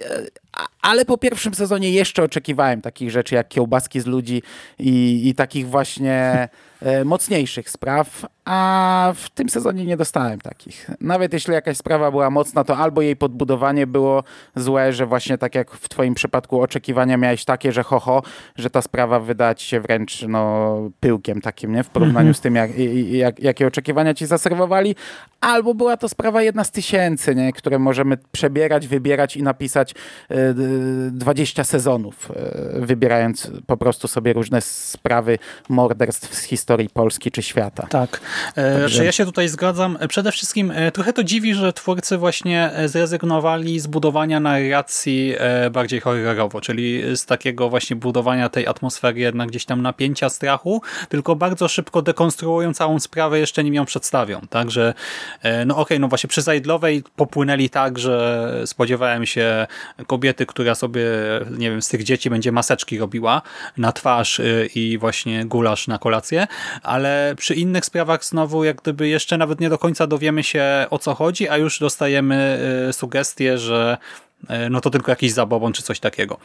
B: ale po pierwszym sezonie jeszcze oczekiwałem takich rzeczy jak kiełbaski z ludzi i, i takich właśnie E, mocniejszych spraw, a w tym sezonie nie dostałem takich. Nawet jeśli jakaś sprawa była mocna, to albo jej podbudowanie było złe, że właśnie tak jak w twoim przypadku oczekiwania miałeś takie, że ho, że ta sprawa wyda ci się wręcz no, pyłkiem takim, nie? W porównaniu z tym, jak, jak, jakie oczekiwania ci zaserwowali, albo była to sprawa jedna z tysięcy, nie? które możemy przebierać, wybierać i napisać y, 20 sezonów, y, wybierając po prostu sobie różne sprawy morderstw z historii Polski czy świata.
A: Tak. E, Także... Ja się tutaj zgadzam. Przede wszystkim e, trochę to dziwi, że twórcy właśnie e, zrezygnowali z budowania narracji bardziej horrorowo, czyli z takiego właśnie budowania tej atmosfery jednak gdzieś tam napięcia, strachu, tylko bardzo szybko dekonstruują całą sprawę, jeszcze nim ją przedstawią. Także no okej, okay, no właśnie przy Zajdlowej popłynęli tak, że spodziewałem się kobiety, która sobie, nie wiem, z tych dzieci będzie maseczki robiła na twarz i właśnie gulasz na kolację, ale przy innych sprawach znowu jak gdyby jeszcze nawet nie do końca dowiemy się o co chodzi, a już dostajemy y, sugestie, że y, no to tylko jakiś zabobon czy coś takiego.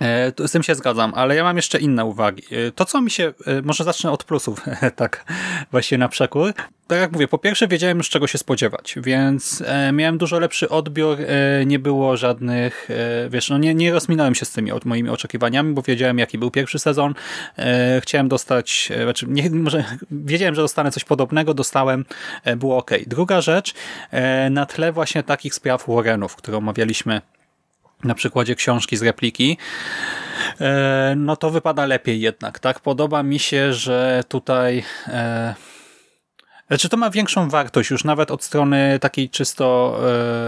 A: E, z tym się zgadzam, ale ja mam jeszcze inne uwagi. E, to, co mi się, e, może zacznę od plusów, tak właśnie na przekór. Tak jak mówię, po pierwsze wiedziałem już czego się spodziewać, więc miałem dużo lepszy odbiór, nie było żadnych, wiesz, no nie, nie rozminąłem się z tymi moimi oczekiwaniami, bo wiedziałem jaki był pierwszy sezon, chciałem dostać, znaczy nie, może wiedziałem, że dostanę coś podobnego, dostałem, było ok. Druga rzecz, na tle właśnie takich spraw Warrenów, które omawialiśmy na przykładzie książki z repliki, e, no to wypada lepiej jednak. Tak, Podoba mi się, że tutaj e, znaczy to ma większą wartość już nawet od strony takiej czysto,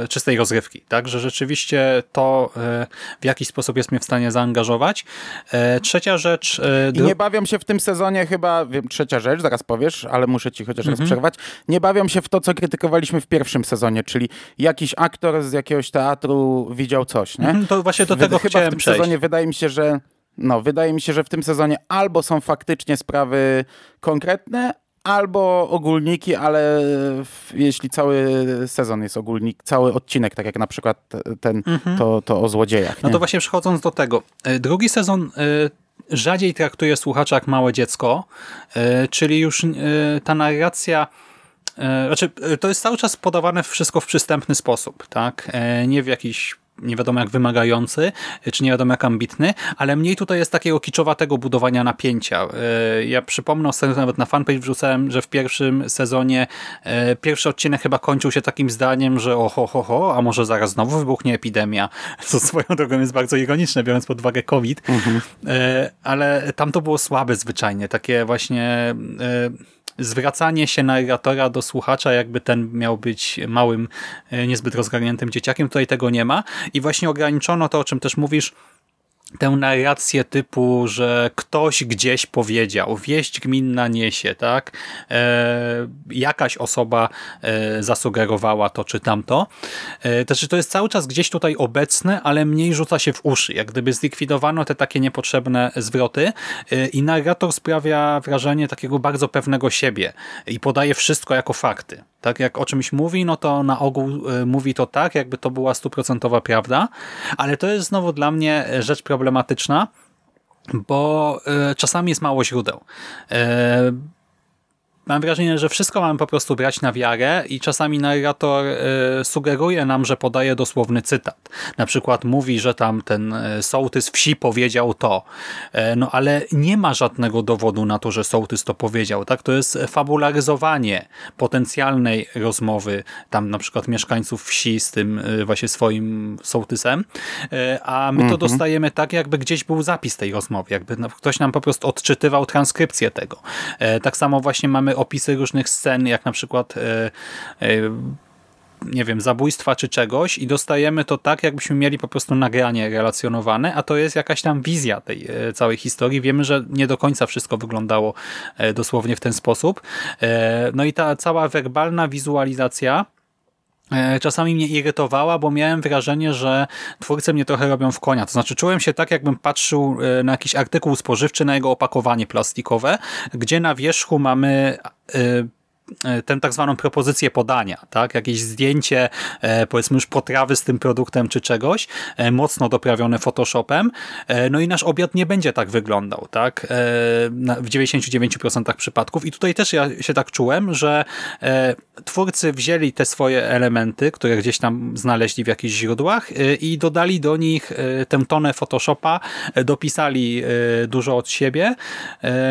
A: e, czystej rozrywki, tak, że rzeczywiście to e, w jakiś sposób jest mnie w stanie zaangażować. E, trzecia rzecz...
B: I nie bawią się w tym sezonie chyba, wiem, trzecia rzecz, zaraz powiesz, ale muszę ci chociaż mhm. raz przerwać, nie bawią się w to, co krytykowaliśmy w pierwszym sezonie, czyli jakiś aktor z jakiegoś teatru widział coś, nie?
A: Mhm, to właśnie do tego
B: chyba
A: chciałem
B: w tym
A: przejść.
B: sezonie wydaje mi się, że no, wydaje mi się, że w tym sezonie albo są faktycznie sprawy konkretne, albo ogólniki, ale jeśli cały sezon jest ogólnik, cały odcinek, tak jak na przykład ten, mhm. to, to o złodziejach.
A: Nie? No to właśnie przechodząc do tego. E, drugi sezon e, rzadziej traktuje słuchacza jak małe dziecko, e, czyli już ta narracja znaczy, to jest cały czas podawane wszystko w przystępny sposób, tak? Nie w jakiś nie wiadomo jak wymagający, czy nie wiadomo jak ambitny, ale mniej tutaj jest takiego kiczowatego budowania napięcia. E, ja przypomnę, ostatnio nawet na fanpage wrzucałem, że w pierwszym sezonie e, pierwszy odcinek chyba kończył się takim zdaniem, że oho, ho, ho, a może zaraz znowu wybuchnie epidemia, co swoją drogą jest bardzo ironiczne, biorąc pod uwagę COVID, mhm. Ale tam to było słabe zwyczajnie, takie właśnie zwracanie się narratora do słuchacza, jakby ten miał być małym, e, niezbyt rozgarniętym dzieciakiem. Tutaj tego nie ma i właśnie ograniczono to, o czym też mówisz, tę narrację typu, że ktoś gdzieś powiedział, wieść gminna niesie, tak? E, jakaś osoba e, zasugerowała to czy tamto. E, to, znaczy to jest cały czas gdzieś tutaj obecne, ale mniej rzuca się w uszy. Jak gdyby zlikwidowano te takie niepotrzebne zwroty e, i narrator sprawia wrażenie takiego bardzo pewnego siebie i podaje wszystko jako fakty. Tak jak o czymś mówi, no to na ogół e, mówi to tak, jakby to była stuprocentowa prawda, ale to jest znowu dla mnie rzecz problematyczna, bo e, czasami jest mało źródeł. E, mam wrażenie, że wszystko mamy po prostu brać na wiarę i czasami narrator e, sugeruje nam, że podaje dosłowny cytat. Na przykład mówi, że tam ten e, sołtys wsi powiedział to, e, no ale nie ma żadnego dowodu na to, że sołtys to powiedział. Tak? To jest fabularyzowanie potencjalnej rozmowy tam na przykład mieszkańców wsi z tym właśnie swoim sołtysem, a my to mhm. dostajemy tak, jakby gdzieś był zapis tej rozmowy, jakby ktoś nam po prostu odczytywał transkrypcję tego. Tak samo właśnie mamy opisy różnych scen, jak na przykład e, e, nie wiem, zabójstwa czy czegoś i dostajemy to tak, jakbyśmy mieli po prostu nagranie relacjonowane, a to jest jakaś tam wizja tej e, całej historii. Wiemy, że nie do końca wszystko wyglądało dosłownie w ten sposób. No i ta cała werbalna wizualizacja czasami mnie irytowała, bo miałem wrażenie, że twórcy mnie trochę robią w konia. To znaczy czułem się tak, jakbym patrzył na jakiś artykuł spożywczy, na jego opakowanie plastikowe, gdzie na wierzchu mamy E, tę tak zwaną propozycję podania, tak? Jakieś zdjęcie, e, powiedzmy już potrawy z tym produktem czy czegoś, e, mocno doprawione Photoshopem, no i nasz obiad nie będzie tak wyglądał, tak? W 99% przypadków i tutaj też ja się tak czułem, że twórcy wzięli te swoje elementy, które gdzieś tam znaleźli w jakichś źródłach i dodali do nich tę tonę Photoshopa, dopisali dużo od siebie,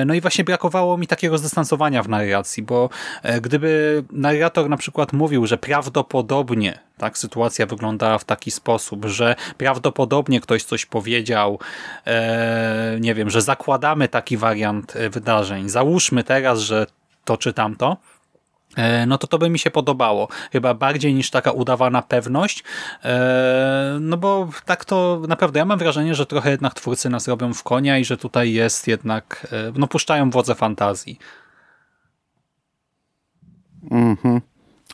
A: no i właśnie brakowało mi takiego zdystansowania w narracji, bo E, gdyby narrator na przykład mówił, że prawdopodobnie tak sytuacja wyglądała w taki sposób, że prawdopodobnie ktoś coś powiedział, e, nie wiem, że zakładamy taki wariant e, wydarzeń, załóżmy teraz, że to czy tamto, e, no to to by mi się podobało. Chyba bardziej niż taka udawana pewność. No bo tak to naprawdę ja mam wrażenie, że trochę jednak twórcy nas robią w konia i że tutaj jest jednak, no puszczają wodze fantazji.
B: Mhm.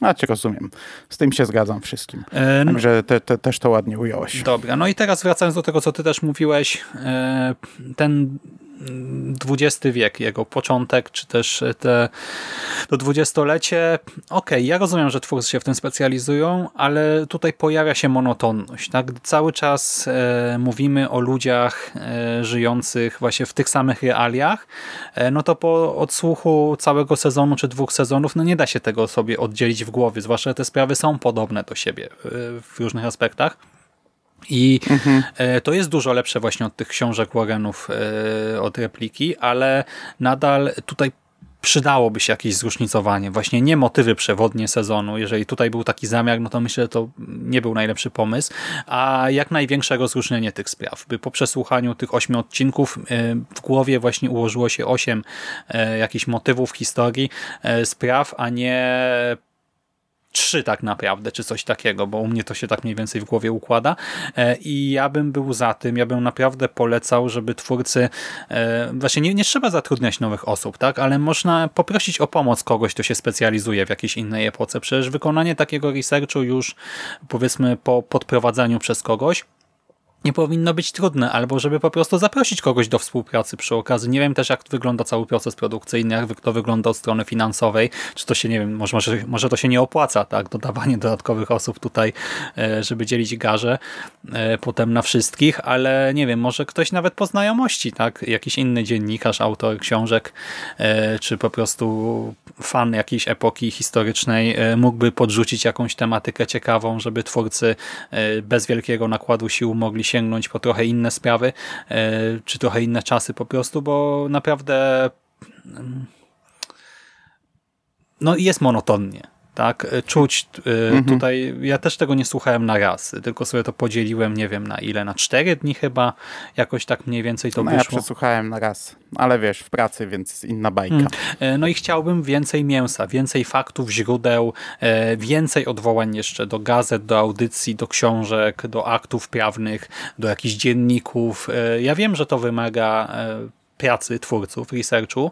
B: A cię rozumiem. Z tym się zgadzam wszystkim. No, Także te, te, też to ładnie ująłeś.
A: Dobra, no i teraz wracając do tego, co ty też mówiłeś, e, ten XX wiek, jego początek, czy też te to dwudziestolecie. Okej, okay, ja rozumiem, że twórcy się w tym specjalizują, ale tutaj pojawia się monotonność. Tak? Cały czas e, mówimy o ludziach e, żyjących właśnie w tych samych realiach, e, no to po odsłuchu całego sezonu czy dwóch sezonów, no nie da się tego sobie oddzielić w głowie, zwłaszcza te sprawy są podobne do siebie e, w różnych aspektach. I mhm. to jest dużo lepsze właśnie od tych książek Warrenów, e, od repliki, ale nadal tutaj przydałoby się jakieś zróżnicowanie. Właśnie nie motywy przewodnie sezonu. Jeżeli tutaj był taki zamiar, no to myślę, że to nie był najlepszy pomysł, a jak największe rozróżnienie tych spraw. By po przesłuchaniu tych ośmiu odcinków e, w głowie właśnie ułożyło się osiem jakichś motywów historii, spraw, a nie trzy tak naprawdę, czy coś takiego, bo u mnie to się tak mniej więcej w głowie układa e, i ja bym był za tym, ja bym naprawdę polecał, żeby twórcy e, właśnie nie, nie trzeba zatrudniać nowych osób, tak, ale można poprosić o pomoc kogoś, kto się specjalizuje w jakiejś innej epoce. Przecież wykonanie takiego researchu już powiedzmy po podprowadzeniu przez kogoś nie powinno być trudne, albo żeby po prostu zaprosić kogoś do współpracy przy okazji. Nie wiem też, jak wygląda cały proces produkcyjny, jak to wygląda od strony finansowej, czy to się, nie wiem, może, może, to się nie opłaca, tak, dodawanie dodatkowych osób tutaj, e, żeby dzielić garze e, potem na wszystkich, ale nie wiem, może ktoś nawet po znajomości, tak, jakiś inny dziennikarz, autor książek, e, czy po prostu fan jakiejś epoki historycznej mógłby podrzucić jakąś tematykę ciekawą, żeby twórcy bez wielkiego nakładu sił mogli sięgnąć po trochę inne sprawy, e, czy trochę inne czasy po prostu, bo naprawdę mm, no jest monotonnie tak, e, czuć e, mhm. tutaj, ja też tego nie słuchałem na raz, tylko sobie to podzieliłem, nie wiem na ile, na cztery dni chyba, jakoś tak mniej więcej to
B: no,
A: wyszło.
B: Ja przesłuchałem na raz, ale wiesz, w pracy, więc inna bajka. Hmm.
A: No i chciałbym więcej mięsa, więcej faktów, źródeł, więcej odwołań jeszcze do gazet, do audycji, do książek, do aktów prawnych, do jakichś dzienników. Ja wiem, że to wymaga pracy twórców, researchu,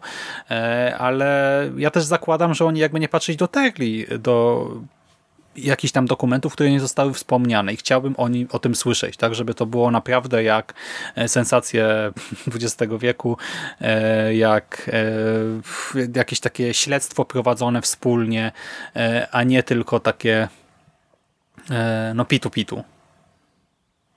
A: e, ale ja też zakładam, że oni jakby nie patrzeć do tegli, do jakichś tam dokumentów, które nie zostały wspomniane i chciałbym oni o tym słyszeć, tak, żeby to było naprawdę jak e, sensacje XX wieku, e, jak jakieś takie śledztwo prowadzone wspólnie, a nie tylko takie no pitu-pitu.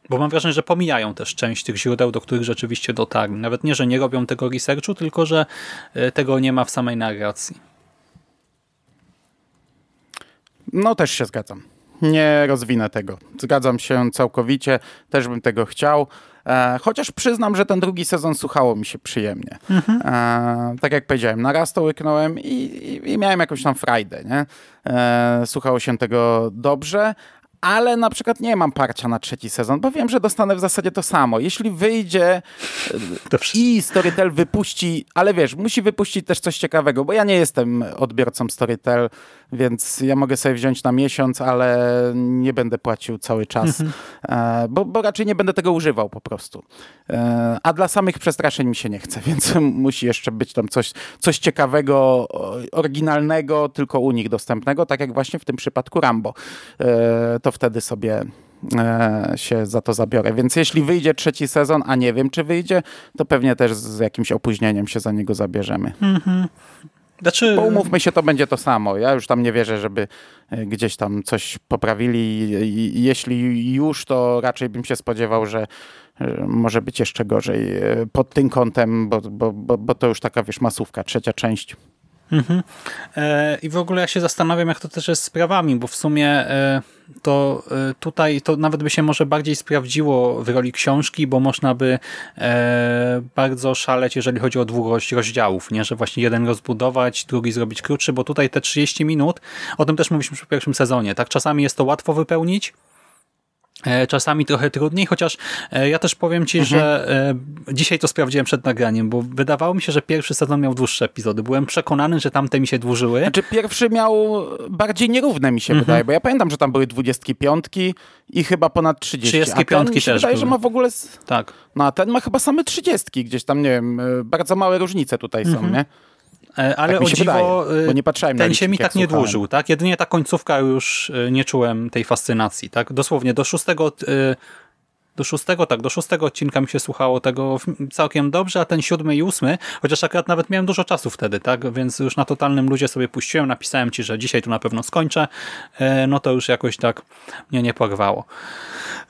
A: Bo mam wrażenie, że pomijają też część tych źródeł, do których rzeczywiście dotarli. Nawet nie, że nie robią tego researchu, tylko że e, tego nie ma w samej narracji.
B: No też się zgadzam. Nie rozwinę tego. Zgadzam się całkowicie. Też bym tego chciał. E, chociaż przyznam, że ten drugi sezon słuchało mi się przyjemnie. E, tak jak powiedziałem, na raz to łyknąłem i, i, i miałem jakąś tam frajdę. Nie? E, słuchało się tego dobrze, ale na przykład nie mam parcia na trzeci sezon, bo wiem, że dostanę w zasadzie to samo. Jeśli wyjdzie
A: Dobrze.
B: i Storytel wypuści, ale wiesz, musi wypuścić też coś ciekawego, bo ja nie jestem odbiorcą Storytel, więc ja mogę sobie wziąć na miesiąc, ale nie będę płacił cały czas, e, bo, bo raczej nie będę tego używał po prostu. E, a dla samych przestraszeń mi się nie chce, więc musi jeszcze być tam coś, coś ciekawego, oryginalnego, tylko u nich dostępnego, tak jak właśnie w tym przypadku Rambo. E, to wtedy sobie się za to zabiorę. Więc jeśli wyjdzie trzeci sezon, a nie wiem, czy wyjdzie, to pewnie też z jakimś opóźnieniem się za niego zabierzemy.
A: Znaczy,
B: Bo umówmy się, to będzie to samo. Ja już tam nie wierzę, żeby e, gdzieś tam coś poprawili. Jeśli już, to raczej bym się spodziewał, że że może być jeszcze gorzej e, pod tym kątem, bo, bo, bo, bo to już taka, wiesz, masówka, trzecia część.
A: E, I w ogóle ja się zastanawiam, jak to też jest z prawami, bo w sumie e, to e, tutaj to nawet by się może bardziej sprawdziło w roli książki, bo można by bardzo szaleć, jeżeli chodzi o długość rozdziałów, nie? że właśnie jeden rozbudować, drugi zrobić krótszy, bo tutaj te 30 minut, o tym też mówiliśmy przy pierwszym sezonie, tak? Czasami jest to łatwo wypełnić, Czasami trochę trudniej, chociaż e, ja też powiem Ci, że e, dzisiaj to sprawdziłem przed nagraniem, bo wydawało mi się, że pierwszy sezon miał dłuższe epizody. Byłem przekonany, że tamte mi się dłużyły.
B: Znaczy pierwszy miał bardziej nierówne mi się wydaje, bo ja pamiętam, że tam były 25 i chyba ponad 30. a
A: 35
B: ten mi się
A: też
B: wydaje, że
A: były.
B: ma w ogóle...
A: Tak.
B: No a ten ma chyba same 30 gdzieś tam, nie wiem, e, bardzo małe różnice tutaj są, nie?
A: E, Ale
B: Tak
A: o dziwo,
B: wydaje,
A: e,
B: bo nie patrzyłem na
A: ten się mi tak nie
B: słuchałem.
A: dłużył. tak? Jedynie ta końcówka już e, nie czułem tej fascynacji. tak? Dosłownie do szóstego... e, Do szóstego, tak, do szóstego odcinka mi się słuchało tego całkiem dobrze, a ten siódmy i ósmy, chociaż akurat nawet miałem dużo czasu wtedy, tak, więc już na totalnym ludzie sobie puściłem, napisałem ci, że dzisiaj tu na pewno skończę, e, no to już jakoś tak mnie nie porwało.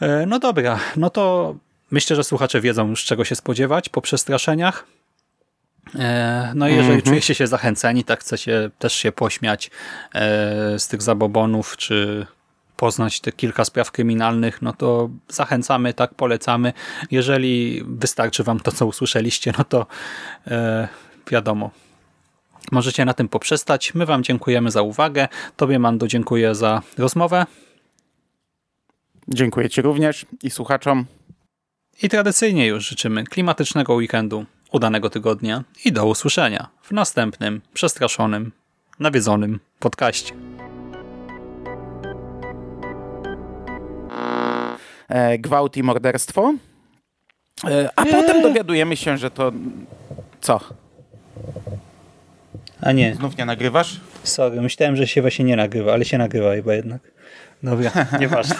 A: E, No dobra, no to myślę, że słuchacze wiedzą już czego się spodziewać po przestraszeniach. E, No i jeżeli czujecie się zachęceni, tak chcecie też się pośmiać e, z tych zabobonów, czy poznać te kilka spraw kryminalnych, no to zachęcamy, tak polecamy. Jeżeli wystarczy wam to, co usłyszeliście, no to e, wiadomo. Możecie na tym poprzestać. My wam dziękujemy za uwagę. Tobie, Mando, dziękuję za rozmowę.
B: Dziękuję Ci również i słuchaczom.
A: I tradycyjnie już życzymy klimatycznego weekendu, udanego tygodnia i do usłyszenia w następnym, przestraszonym, nawiedzonym podcaście.
B: e, gwałt i morderstwo. E, a potem dowiadujemy się, że to... Co?
A: A nie,
B: Znów nie nagrywasz?
A: sorry, myślałem, że się właśnie nie nagrywa, ale się nagrywa chyba jednak. Dobra, nieważne.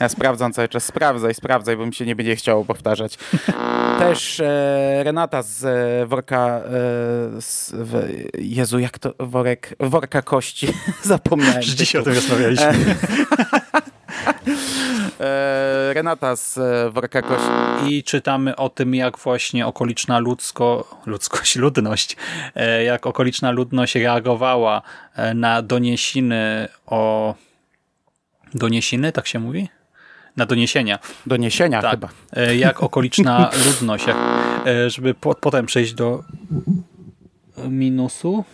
B: Ja sprawdzam cały czas. Sprawdzaj, sprawdzaj, bo mi się nie będzie chciało powtarzać. Też e, Renata z e, worka... E, z, w, Jezu, jak to? Worek... Worka kości. Zapomniałem.
A: Już dzisiaj o tym rozmawialiśmy.
B: E, Renata z e, worka kości.
A: I czytamy o tym, jak właśnie okoliczna ludzko, ludzkość, ludność, e, jak okoliczna ludność reagowała e, na doniesiny o... Doniesiny, tak się mówi? Na doniesienia.
B: Doniesienia
A: Tak.
B: chyba.
A: E, Jak okoliczna ludność. Jak, e, żeby po, potem przejść do minusu.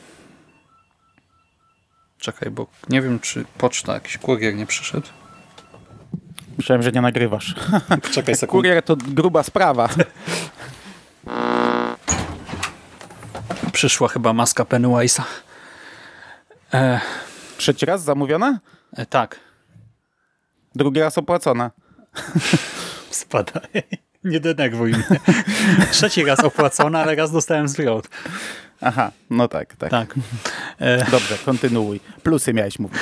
A: Czekaj, bo nie wiem, czy poczta, jakiś kurier nie przyszedł.
B: Myślałem, że nie nagrywasz.
A: Czekaj sekundę.
B: Kurier to gruba sprawa.
A: Przyszła chyba maska Pennywise'a. E,
B: Trzeci raz zamówiona?
A: e, tak.
B: Drugi raz opłacona.
A: Spadaj. Nie denerwuj mnie. Trzeci raz opłacona, ale raz dostałem zwrot.
B: Aha, no tak, tak.
A: Tak.
B: Dobrze, kontynuuj. Plusy miałeś mówić.